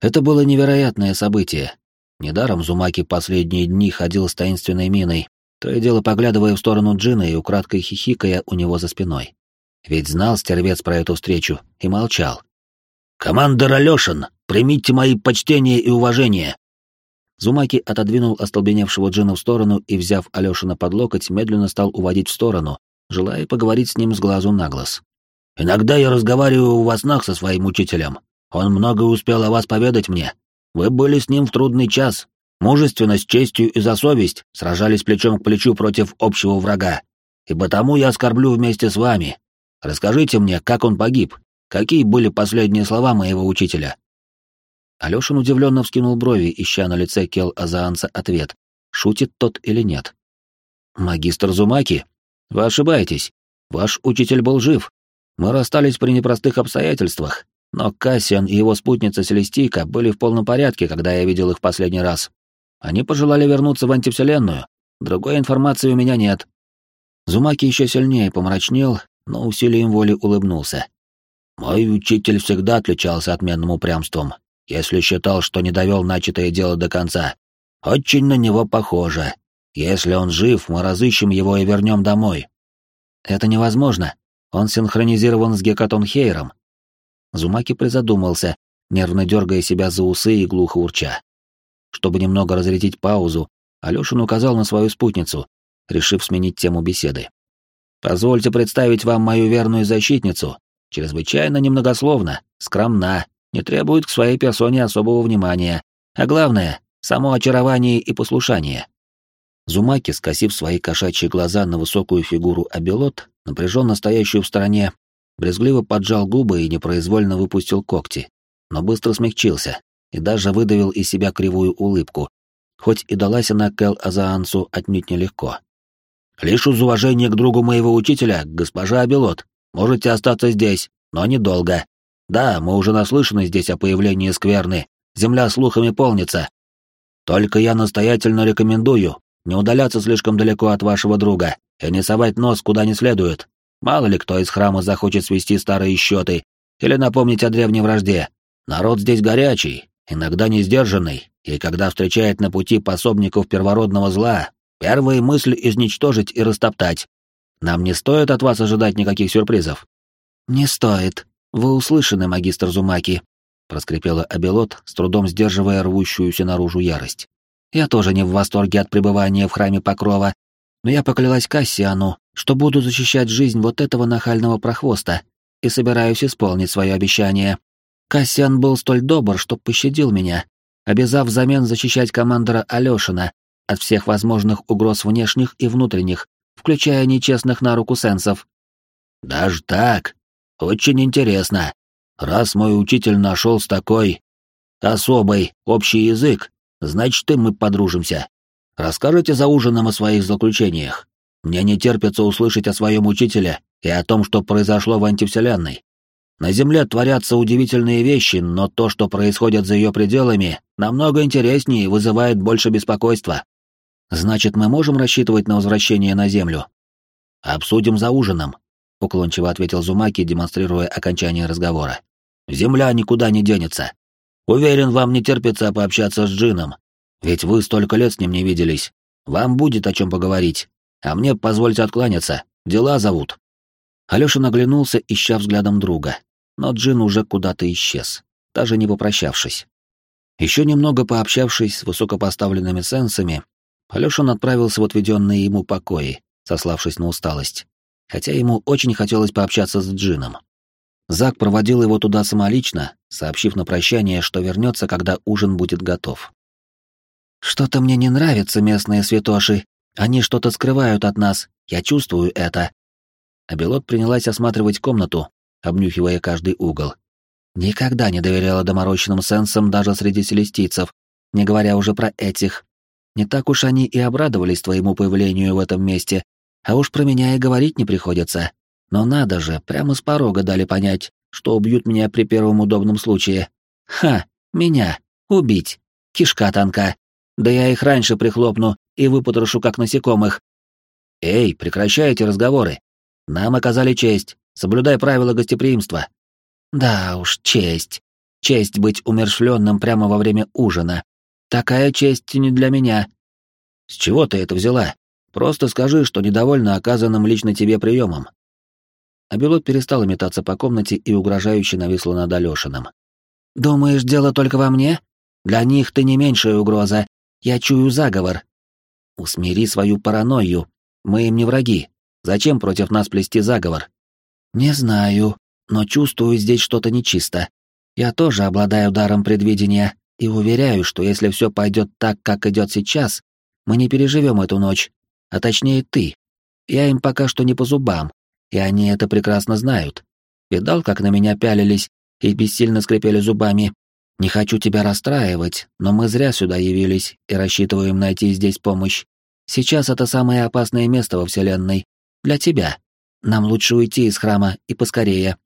S1: Это было невероятное событие, Недаром Зумаки последние дни ходил с таинственной миной, то и дело поглядывая в сторону Джина и украдкой хихикая у него за спиной. Ведь знал стервец про эту встречу и молчал. «Командор Алёшин, примите мои почтения и уважения!» Зумаки отодвинул остолбеневшего Джина в сторону и, взяв Алёшина под локоть, медленно стал уводить в сторону, желая поговорить с ним с глазу на глаз. «Иногда я разговариваю во снах со своим учителем. Он многое успел о вас поведать мне, вы были с ним в трудный час, мужественно, с честью и за совесть сражались плечом к плечу против общего врага. И потому я оскорблю вместе с вами. Расскажите мне, как он погиб, какие были последние слова моего учителя?» Алёшин удивленно вскинул брови, ища на лице Кел Азаанца ответ, шутит тот или нет. «Магистр Зумаки, вы ошибаетесь. Ваш учитель был жив. Мы расстались при непростых обстоятельствах, но Кассиан и его спутница Селестийка были в полном порядке, когда я видел их в последний раз. Они пожелали вернуться в антивселенную. Другой информации у меня нет. Зумаки еще сильнее помрачнел, но усилием воли улыбнулся. Мой учитель всегда отличался отменным упрямством, если считал, что не довел начатое дело до конца. Очень на него похоже. Если он жив, мы разыщем его и вернем домой. Это невозможно. Он синхронизирован с Гекатон Хейром, Зумаки призадумался, нервно дергая себя за усы и глухо урча. Чтобы немного разрядить паузу, Алёшин указал на свою спутницу, решив сменить тему беседы. «Позвольте представить вам мою верную защитницу, чрезвычайно немногословно, скромна, не требует к своей персоне особого внимания, а главное — само очарование и послушание». Зумаки, скосив свои кошачьи глаза на высокую фигуру Абелот, напряженно стоящую в стороне, брезгливо поджал губы и непроизвольно выпустил когти, но быстро смягчился и даже выдавил из себя кривую улыбку, хоть и далась она Кэл Азаансу отнюдь нелегко. «Лишь из уважения к другу моего учителя, госпожа Абелот, можете остаться здесь, но недолго. Да, мы уже наслышаны здесь о появлении скверны, земля слухами полнится. Только я настоятельно рекомендую не удаляться слишком далеко от вашего друга и не совать нос куда не следует, Мало ли кто из храма захочет свести старые счеты или напомнить о древней вражде. Народ здесь горячий, иногда не сдержанный, и когда встречает на пути пособников первородного зла, первая мысль изничтожить и растоптать. Нам не стоит от вас ожидать никаких сюрпризов. Не стоит. Вы услышаны, магистр Зумаки, проскрипела Абелот, с трудом сдерживая рвущуюся наружу ярость. Я тоже не в восторге от пребывания в храме Покрова, но я поклялась Кассиану, что буду защищать жизнь вот этого нахального прохвоста и собираюсь исполнить свое обещание. Кассиан был столь добр, что пощадил меня, обязав взамен защищать командора Алешина от всех возможных угроз внешних и внутренних, включая нечестных на руку сенсов.
S2: «Даже так? Очень интересно. Раз мой учитель нашел с такой особый общий язык, значит, и мы подружимся. Расскажите за ужином о своих заключениях. Мне не терпится услышать о своем учителе и о том, что произошло в антивселенной. На Земле творятся удивительные вещи, но то, что происходит за ее пределами, намного интереснее и вызывает больше беспокойства. Значит, мы можем рассчитывать на возвращение на Землю? Обсудим за ужином, уклончиво ответил Зумаки, демонстрируя окончание разговора. Земля никуда не денется. Уверен, вам не терпится пообщаться с Джином, ведь вы столько лет с ним не виделись. Вам будет о чем поговорить. А мне позвольте откланяться, дела зовут. Алёша наглянулся, ища взглядом друга, но Джин уже куда-то исчез, даже не попрощавшись. Еще немного пообщавшись с высокопоставленными сенсами, Алёшин отправился в отведенные ему покои, сославшись на усталость, хотя ему очень хотелось пообщаться с Джином. Зак проводил его туда самолично, сообщив на прощание, что вернется, когда ужин будет готов. «Что-то мне не нравятся местные святоши», они что-то скрывают от нас, я чувствую это. Абелот принялась осматривать комнату, обнюхивая каждый угол. Никогда не доверяла доморощенным сенсам даже среди селестийцев, не говоря уже про этих. Не так уж они и обрадовались твоему появлению в этом месте, а уж про меня и говорить не приходится. Но надо же, прямо с порога дали понять, что убьют меня при первом удобном случае. Ха, меня, убить. Кишка танка. Да я их раньше прихлопну и выпотрошу как насекомых. Эй, прекращай эти разговоры. Нам оказали честь. Соблюдай правила гостеприимства. Да уж, честь. Честь быть умершленным прямо во время ужина. Такая честь не для меня. С чего ты это взяла? Просто скажи, что недовольна оказанным лично тебе приемом. Абелот перестала метаться по комнате и угрожающе нависла над Алешиным. «Думаешь, дело только во мне? Для них ты не меньшая угроза, я чую заговор. Усмири свою паранойю. Мы им не враги. Зачем против нас плести заговор? Не знаю, но чувствую здесь что-то нечисто. Я тоже обладаю даром предвидения и уверяю, что если все пойдет так, как идет сейчас, мы не переживем эту ночь. А точнее ты. Я им пока что не по зубам, и они это прекрасно знают. Видал, как на меня пялились и бессильно скрипели зубами, не хочу тебя расстраивать, но мы зря сюда явились и рассчитываем найти здесь помощь. Сейчас это самое опасное место во Вселенной. Для тебя. Нам лучше уйти из храма и поскорее».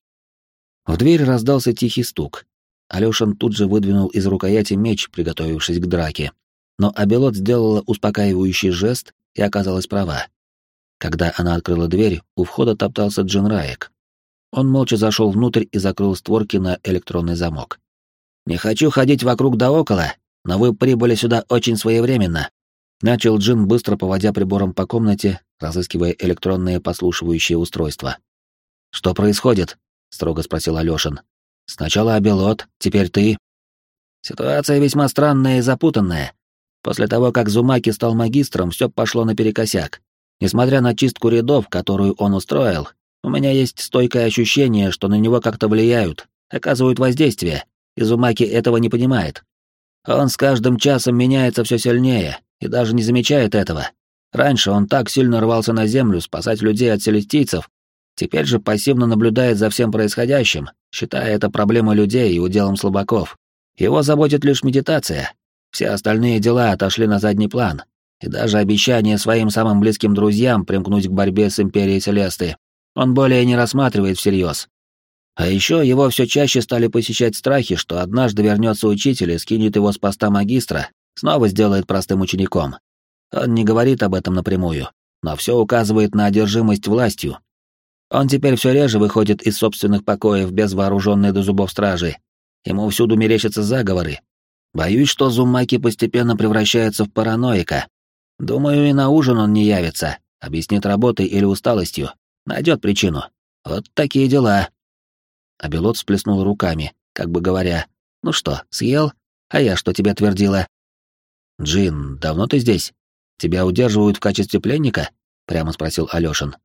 S2: В дверь раздался тихий стук. Алёшин тут же выдвинул из рукояти меч, приготовившись к драке. Но Абелот сделала успокаивающий жест и оказалась права. Когда она открыла дверь, у входа топтался Джин Раек. Он молча зашел внутрь и закрыл створки на электронный замок. «Не хочу ходить вокруг да около, но вы прибыли сюда очень своевременно», — начал Джин, быстро поводя прибором по комнате, разыскивая электронные послушивающие устройства. «Что происходит?» — строго спросил Алёшин. «Сначала Абелот, теперь ты». «Ситуация весьма странная и запутанная. После того, как Зумаки стал магистром, все пошло наперекосяк. Несмотря на чистку рядов, которую он устроил, у меня есть стойкое ощущение, что на него как-то влияют, оказывают воздействие, Изумаки этого не понимает. Он с каждым часом меняется все сильнее и даже не замечает этого. Раньше он так сильно рвался на землю спасать людей от селестийцев, теперь же пассивно наблюдает за всем происходящим, считая это проблемой людей и уделом слабаков. Его заботит лишь медитация. Все остальные дела отошли на задний план, и даже обещание своим самым близким друзьям примкнуть к борьбе с Империей Селесты он более не рассматривает всерьез. А еще его все чаще стали посещать страхи, что однажды вернется учитель и скинет его с поста магистра, снова сделает простым учеником. Он не говорит об этом напрямую, но все указывает на одержимость властью. Он теперь все реже выходит из собственных покоев без вооруженной до зубов стражи. Ему всюду мерещатся заговоры. Боюсь, что Зумаки постепенно превращается в параноика. Думаю, и на ужин он не явится, объяснит работой или усталостью, найдет причину. Вот такие дела. А Белот всплеснул руками, как бы говоря, «Ну что, съел? А я что тебе твердила?» «Джин, давно ты здесь? Тебя удерживают в качестве пленника?» — прямо спросил Алёшин.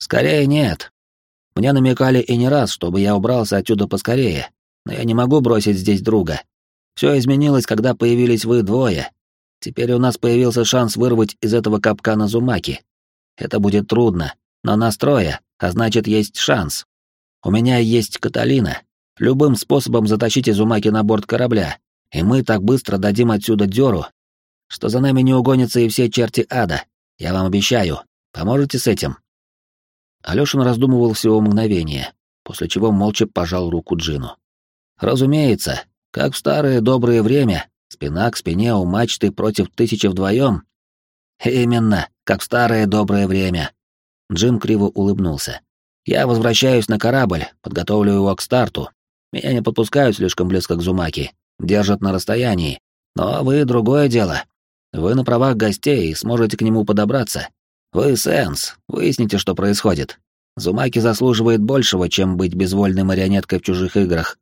S1: Скорее нет. Мне намекали и не раз, чтобы я убрался отсюда поскорее, но я не могу бросить здесь друга. Все изменилось, когда появились вы двое. Теперь у нас появился шанс вырвать из этого капкана Зумаки. Это будет трудно, но настроя, а значит, есть шанс. У меня есть Каталина. Любым способом затащить Изумаки на борт корабля, и мы так быстро дадим отсюда дёру, что за нами не угонятся и все черти ада. Я вам обещаю. Поможете с этим?» Алёшин раздумывал всего мгновение, после чего молча пожал руку Джину. «Разумеется, как в старое доброе время, спина к спине у мачты против тысячи вдвоем. Именно, как в старое доброе время». Джим криво улыбнулся. «Я возвращаюсь на корабль, подготовлю его к старту. Меня не подпускают слишком близко к Зумаки, держат на расстоянии. Но вы другое дело. Вы на правах гостей и сможете к нему подобраться. Вы Сенс, выясните, что происходит. Зумаки заслуживает большего, чем быть безвольной марионеткой в чужих играх.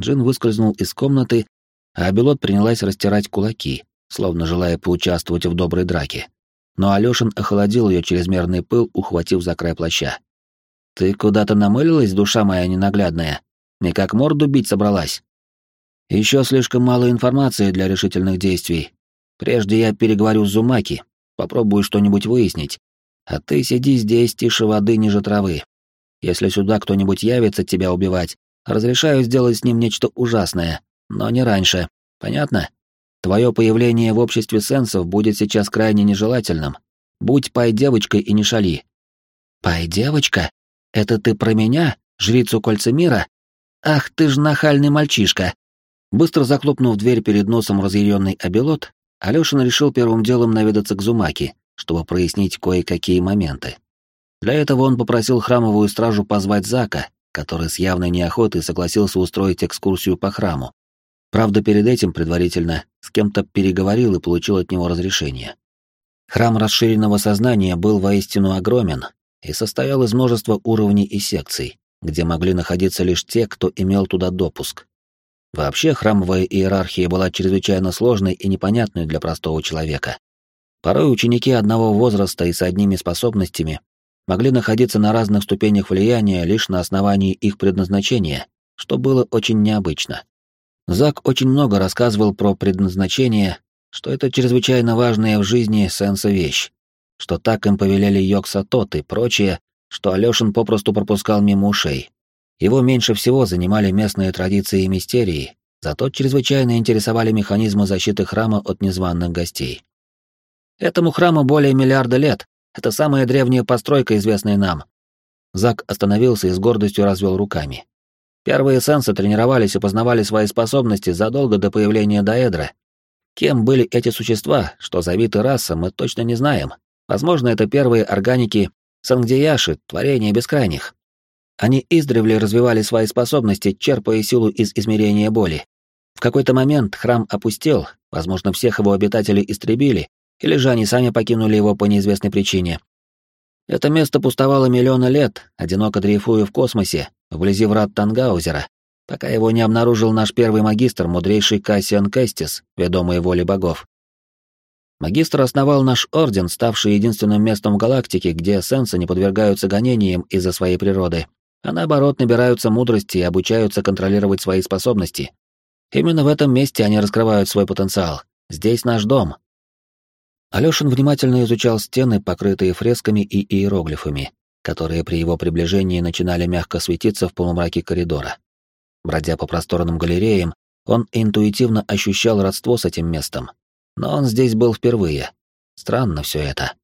S1: Джин выскользнул из комнаты, а Белот принялась растирать кулаки, словно желая поучаствовать в доброй драке. Но Алёшин охладил ее чрезмерный пыл, ухватив за край плаща. «Ты куда-то намылилась, душа моя ненаглядная? Не как морду бить собралась?» Еще слишком мало информации для решительных действий, Прежде я переговорю с Зумаки, попробую что-нибудь выяснить. А ты сиди здесь тише воды ниже травы. Если сюда кто-нибудь явится тебя убивать, разрешаю сделать с ним нечто ужасное, но не раньше. Понятно? Твое появление в обществе сенсов будет сейчас крайне нежелательным. Будь пай-девочкой и не шали. Пай-девочка? Это ты про меня, жрицу Кольца Мира? Ах ты ж нахальный мальчишка! Быстро захлопнув дверь перед носом разъяренный обелот, Алёшин решил первым делом наведаться к Зумаки, чтобы прояснить кое-какие моменты. Для этого он попросил храмовую стражу позвать Зака, который с явной неохотой согласился устроить экскурсию по храму. Правда, перед этим предварительно с кем-то переговорил и получил от него разрешение. Храм расширенного сознания был воистину огромен и состоял из множества уровней и секций, где могли находиться лишь те, кто имел туда допуск. Вообще, храмовая иерархия была чрезвычайно сложной и непонятной для простого человека. Порой ученики одного возраста и с одними способностями могли находиться на разных ступенях влияния лишь на основании их предназначения, что было очень необычно. Зак очень много рассказывал про предназначение, что это чрезвычайно важная в жизни сенса вещь, что так им повелели Йокса Тот и прочее, что Алёшин попросту пропускал мимо ушей, его меньше всего занимали местные традиции и мистерии, зато чрезвычайно интересовали механизмы защиты храма от незваных гостей. Этому храму более миллиарда лет. Это самая древняя постройка, известная нам. Зак остановился и с гордостью развел руками. Первые сенсы тренировались и познавали свои способности задолго до появления Даэдра. Кем были эти существа, что завиты раса, мы точно не знаем. Возможно, это первые органики Сангдияши, творения бескрайних. Они издревле развивали свои способности, черпая силу из измерения боли. В какой-то момент храм опустел, возможно, всех его обитателей истребили, или же они сами покинули его по неизвестной причине. Это место пустовало миллионы лет, одиноко дрейфуя в космосе, вблизи врат Тангаузера, пока его не обнаружил наш первый магистр, мудрейший Кассиан Кестис, ведомый волей богов. Магистр основал наш орден, ставший единственным местом в галактике, где сенсы не подвергаются гонениям из-за своей природы, а наоборот набираются мудрости и обучаются контролировать свои способности. Именно в этом месте они раскрывают свой потенциал. Здесь наш дом. Алёшин внимательно изучал стены, покрытые фресками и иероглифами, которые при его приближении начинали мягко светиться в полумраке коридора. Бродя по просторным галереям, он интуитивно ощущал родство с этим местом. Но он здесь был впервые. Странно все это.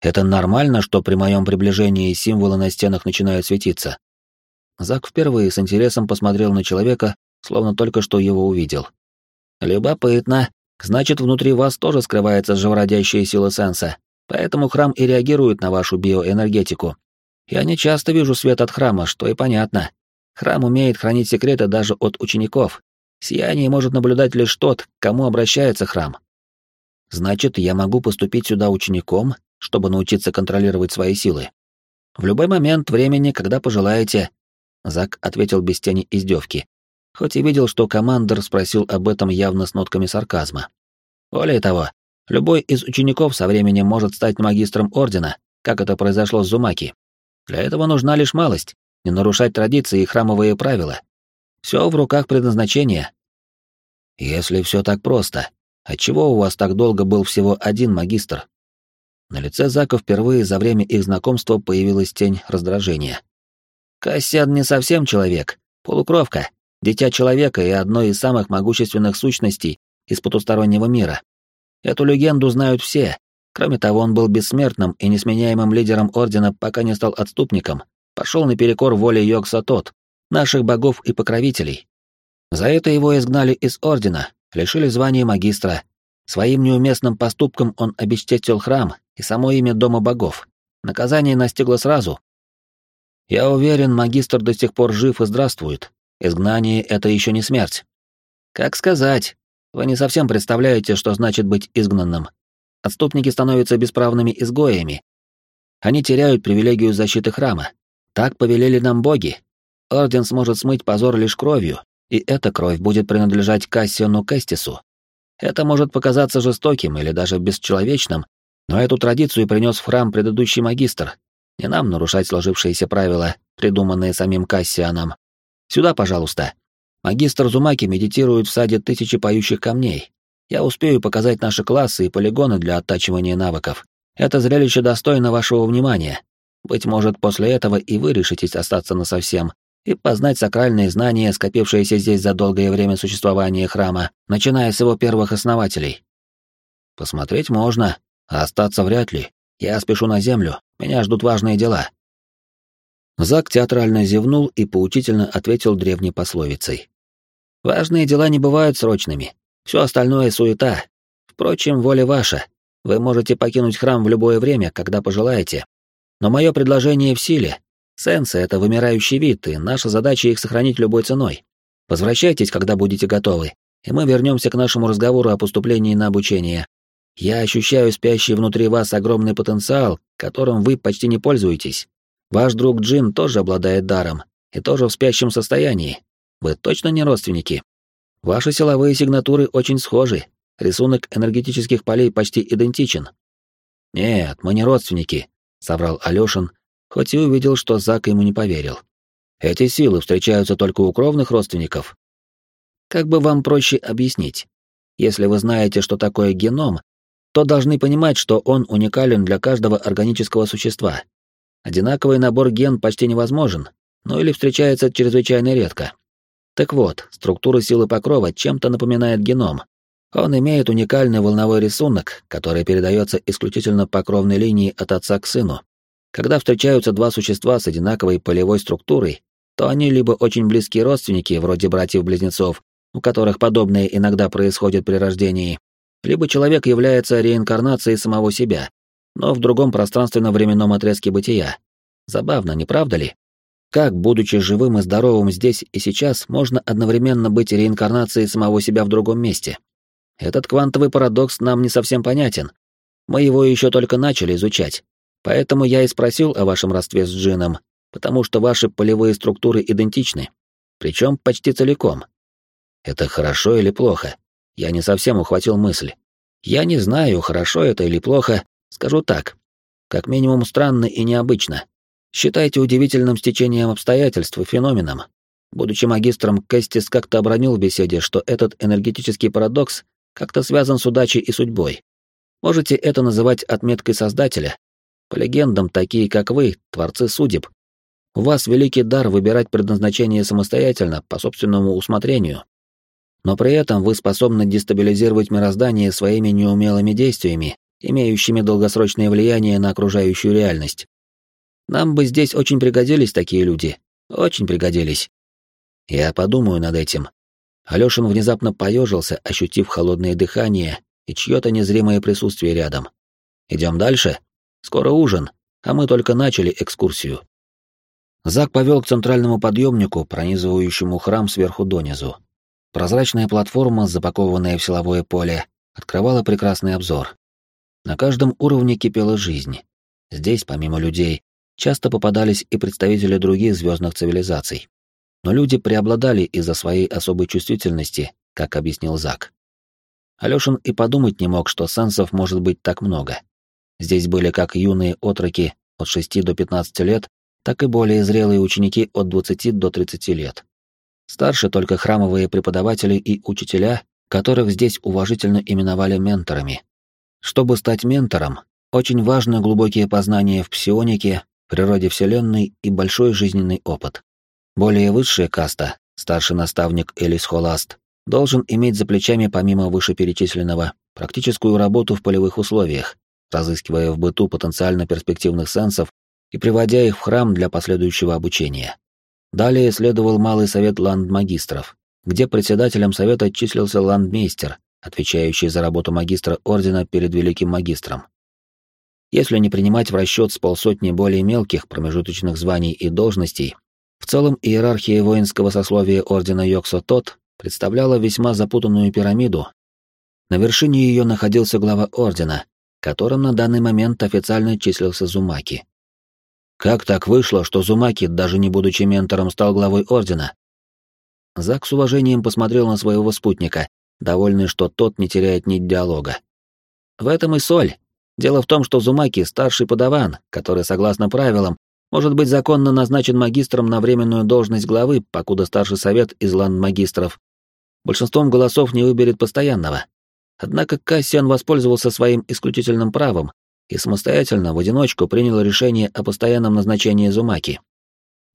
S1: Это нормально, что при моем приближении символы на стенах начинают светиться. Зак впервые с интересом посмотрел на человека, словно только что его увидел. Любопытно. Значит, внутри вас тоже скрывается живородящая сила сенса, поэтому храм и реагирует на вашу биоэнергетику. Я не часто вижу свет от храма, что и понятно. Храм умеет хранить секреты даже от учеников. Сияние может наблюдать лишь тот, к кому обращается храм. Значит, я могу поступить сюда учеником чтобы научиться контролировать свои силы. В любой момент времени, когда пожелаете, Зак ответил без тени издевки, хоть и видел, что командор спросил об этом явно с нотками сарказма. Более того, любой из учеников со временем может стать магистром ордена, как это произошло с Зумаки. Для этого нужна лишь малость, не нарушать традиции и храмовые правила. Все в руках предназначения. Если все так просто, отчего у вас так долго был всего один магистр? На лице Зака впервые за время их знакомства появилась тень раздражения. Кассиан не совсем человек, полукровка, дитя человека и одной из самых могущественных сущностей из потустороннего мира. Эту легенду знают все. Кроме того, он был бессмертным и несменяемым лидером Ордена, пока не стал отступником, пошел наперекор воле Йогса Тот, наших богов и покровителей. За это его изгнали из Ордена, лишили звания магистра. Своим неуместным поступком он обесчестил храм и само имя Дома Богов. Наказание настигло сразу. Я уверен, магистр до сих пор жив и здравствует. Изгнание — это еще не смерть. Как сказать? Вы не совсем представляете, что значит быть изгнанным. Отступники становятся бесправными изгоями. Они теряют привилегию защиты храма. Так повелели нам боги. Орден сможет смыть позор лишь кровью, и эта кровь будет принадлежать Кассиону Кэстису. Это может показаться жестоким или даже бесчеловечным, но эту традицию принес в храм предыдущий магистр. Не нам нарушать сложившиеся правила, придуманные самим Кассианом. Сюда, пожалуйста. Магистр Зумаки медитирует в саде тысячи поющих камней. Я успею показать наши классы и полигоны для оттачивания навыков. Это зрелище достойно вашего внимания. Быть может, после этого и вы решитесь остаться насовсем и познать сакральные знания, скопившиеся здесь за долгое время существования храма, начиная с его первых основателей. Посмотреть можно, а остаться вряд ли. Я спешу на землю, меня ждут важные дела. Зак театрально зевнул и поучительно ответил древней пословицей. «Важные дела не бывают срочными. Все остальное — суета. Впрочем, воля ваша. Вы можете покинуть храм в любое время, когда пожелаете. Но мое предложение в силе. Сенсы — это вымирающий вид, и наша задача их сохранить любой ценой. Возвращайтесь, когда будете готовы, и мы вернемся к нашему разговору о поступлении на обучение. Я ощущаю спящий внутри вас огромный потенциал, которым вы почти не пользуетесь. Ваш друг Джин тоже обладает даром и тоже в спящем состоянии. Вы точно не родственники? Ваши силовые сигнатуры очень схожи. Рисунок энергетических полей почти идентичен. Нет, мы не родственники, соврал Алёшин, хоть и увидел, что Зак ему не поверил. Эти силы встречаются только у кровных родственников. Как бы вам проще объяснить? Если вы знаете, что такое геном, то должны понимать, что он уникален для каждого органического существа, Одинаковый набор ген почти невозможен, но или встречается чрезвычайно редко. Так вот, структура силы покрова чем-то напоминает геном. Он имеет уникальный волновой рисунок, который передается исключительно по кровной линии от отца к сыну. Когда встречаются два существа с одинаковой полевой структурой, то они либо очень близкие родственники, вроде братьев-близнецов, у которых подобное иногда происходит при рождении, либо человек является реинкарнацией самого себя, но в другом пространственно-временном отрезке бытия. Забавно, не правда ли? Как, будучи живым и здоровым здесь и сейчас, можно одновременно быть реинкарнацией самого себя в другом месте? Этот квантовый парадокс нам не совсем понятен. Мы его еще только начали изучать. Поэтому я и спросил о вашем родстве с Джином, потому что ваши полевые структуры идентичны. Причем почти целиком. Это хорошо или плохо? Я не совсем ухватил мысль. Я не знаю, хорошо это или плохо, Скажу так. Как минимум странно и необычно. Считайте удивительным стечением обстоятельств и феноменом. Будучи магистром, Кэстис как-то обронил в беседе, что этот энергетический парадокс как-то связан с удачей и судьбой. Можете это называть отметкой Создателя. По легендам, такие как вы, творцы судеб. У вас великий дар выбирать предназначение самостоятельно, по собственному усмотрению. Но при этом вы способны дестабилизировать мироздание своими неумелыми действиями имеющими долгосрочное влияние на окружающую реальность. Нам бы здесь очень пригодились такие люди. Очень пригодились. Я подумаю над этим. Алёшин внезапно поежился, ощутив холодное дыхание и чьё-то незримое присутствие рядом. Идем дальше? Скоро ужин, а мы только начали экскурсию. Зак повел к центральному подъемнику, пронизывающему храм сверху донизу. Прозрачная платформа, запакованная в силовое поле, открывала прекрасный обзор. На каждом уровне кипела жизнь. Здесь, помимо людей, часто попадались и представители других звездных цивилизаций. Но люди преобладали из-за своей особой чувствительности, как объяснил Зак. Алёшин и подумать не мог, что сенсов может быть так много. Здесь были как юные отроки от 6 до 15 лет, так и более зрелые ученики от 20 до 30 лет. Старше только храмовые преподаватели и учителя, которых здесь уважительно именовали менторами. Чтобы стать ментором, очень важно глубокие познания в псионике, природе Вселенной и большой жизненный опыт. Более высшая каста, старший наставник Элис Холаст, должен иметь за плечами помимо вышеперечисленного практическую работу в полевых условиях, разыскивая в быту потенциально перспективных сенсов и приводя их в храм для последующего обучения. Далее следовал Малый совет ландмагистров, где председателем совета числился ландмейстер, отвечающий за работу магистра ордена перед великим магистром. Если не принимать в расчет с полсотни более мелких промежуточных званий и должностей, в целом иерархия воинского сословия ордена Йоксо-Тот представляла весьма запутанную пирамиду. На вершине ее находился глава ордена, которым на данный момент официально числился Зумаки. Как так вышло, что Зумаки, даже не будучи ментором, стал главой ордена? Зак с уважением посмотрел на своего спутника, довольный, что тот не теряет нить диалога. В этом и соль. Дело в том, что Зумаки — старший подаван, который, согласно правилам, может быть законно назначен магистром на временную должность главы, покуда старший совет из ланд-магистров большинством голосов не выберет постоянного. Однако Кассиан воспользовался своим исключительным правом и самостоятельно в одиночку принял решение о постоянном назначении Зумаки.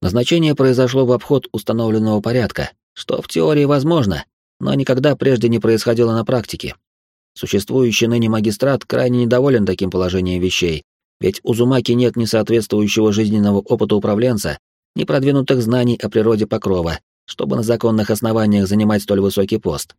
S1: Назначение произошло в обход установленного порядка, что в теории возможно, но никогда прежде не происходило на практике. Существующий ныне магистрат крайне недоволен таким положением вещей, ведь у Зумаки нет ни соответствующего жизненного опыта управленца, ни продвинутых знаний о природе покрова, чтобы на законных основаниях занимать столь высокий пост.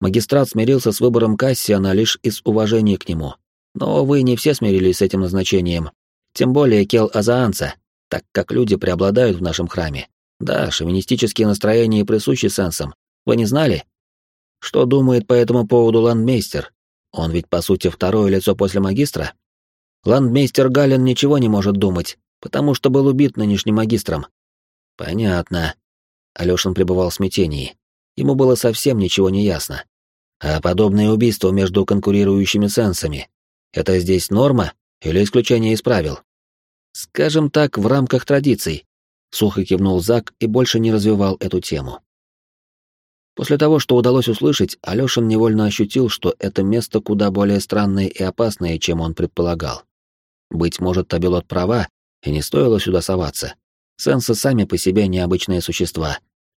S1: Магистрат смирился с выбором Кассиана лишь из уважения к нему. Но, вы не все смирились с этим назначением. Тем более Кел Азаанца, так как люди преобладают в нашем храме. Да, шовинистические настроения присущи сенсам. Вы не знали? Что думает по этому поводу ландмейстер? Он ведь, по сути, второе лицо после магистра. Ландмейстер Гален ничего не может думать, потому что был убит нынешним магистром. Понятно. Алёшин пребывал в смятении. Ему было совсем ничего не ясно. А подобные убийства между конкурирующими сенсами — это здесь норма или исключение из правил? Скажем так, в рамках традиций. Сухо кивнул Зак и больше не развивал эту тему. После того, что удалось услышать, Алёшин невольно ощутил, что это место куда более странное и опасное, чем он предполагал. Быть может, Табилот права, и не стоило сюда соваться. Сенсы сами по себе необычные существа,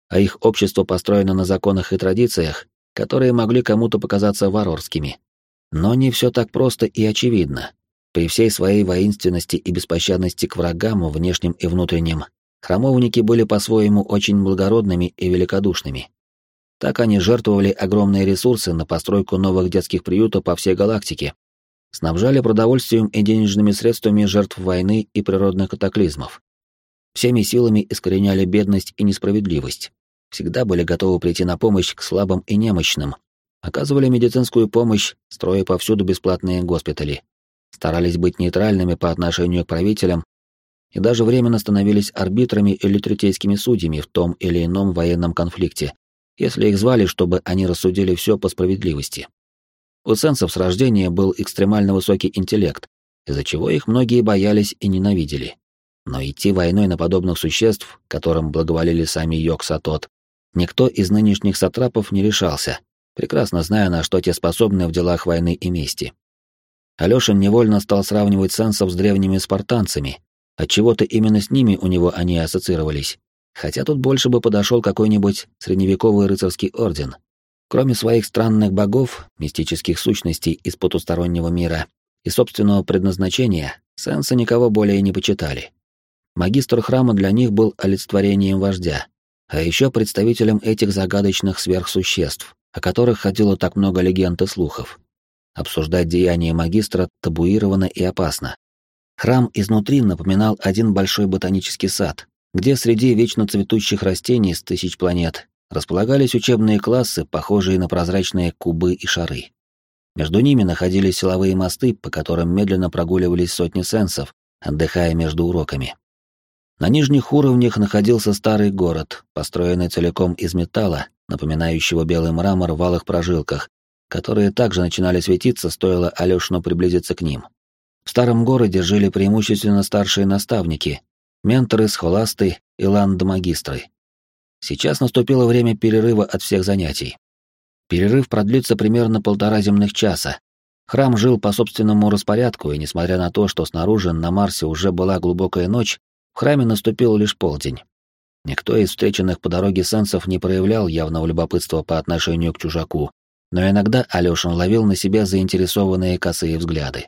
S1: а их общество построено на законах и традициях, которые могли кому-то показаться варварскими. Но не все так просто и очевидно. При всей своей воинственности и беспощадности к врагам, внешним и внутренним, храмовники были по-своему очень благородными и великодушными. Так они жертвовали огромные ресурсы на постройку новых детских приютов по всей галактике, снабжали продовольствием и денежными средствами жертв войны и природных катаклизмов всеми силами искореняли бедность и несправедливость, всегда были готовы прийти на помощь к слабым и немощным, оказывали медицинскую помощь, строя повсюду бесплатные госпитали, старались быть нейтральными по отношению к правителям и даже временно становились арбитрами или третейскими судьями в том или ином военном конфликте, если их звали, чтобы они рассудили все по справедливости. У сенсов с рождения был экстремально высокий интеллект, из-за чего их многие боялись и ненавидели. Но идти войной на подобных существ, которым благоволили сами Йоксатот, никто из нынешних сатрапов не решался, прекрасно зная, на что те способны в делах войны и мести. Алёшин невольно стал сравнивать сенсов с древними спартанцами, отчего-то именно с ними у него они ассоциировались, хотя тут больше бы подошел какой-нибудь средневековый рыцарский орден. Кроме своих странных богов, мистических сущностей из потустороннего мира и собственного предназначения, сенсы никого более не почитали. Магистр храма для них был олицетворением вождя, а еще представителем этих загадочных сверхсуществ, о которых ходило так много легенд и слухов. Обсуждать деяния магистра табуировано и опасно. Храм изнутри напоминал один большой ботанический сад, где среди вечно цветущих растений с тысяч планет располагались учебные классы, похожие на прозрачные кубы и шары. Между ними находились силовые мосты, по которым медленно прогуливались сотни сенсов, отдыхая между уроками. На нижних уровнях находился старый город, построенный целиком из металла, напоминающего белый мрамор в алых прожилках, которые также начинали светиться, стоило Алёшину приблизиться к ним. В старом городе жили преимущественно старшие наставники, менторы, схоласты и ландмагистры. Сейчас наступило время перерыва от всех занятий. Перерыв продлится примерно полтора земных часа. Храм жил по собственному распорядку, и несмотря на то, что снаружи на Марсе уже была глубокая ночь, в храме наступил лишь полдень. Никто из встреченных по дороге сенсов не проявлял явного любопытства по отношению к чужаку, но иногда Алёшин ловил на себя заинтересованные косые взгляды.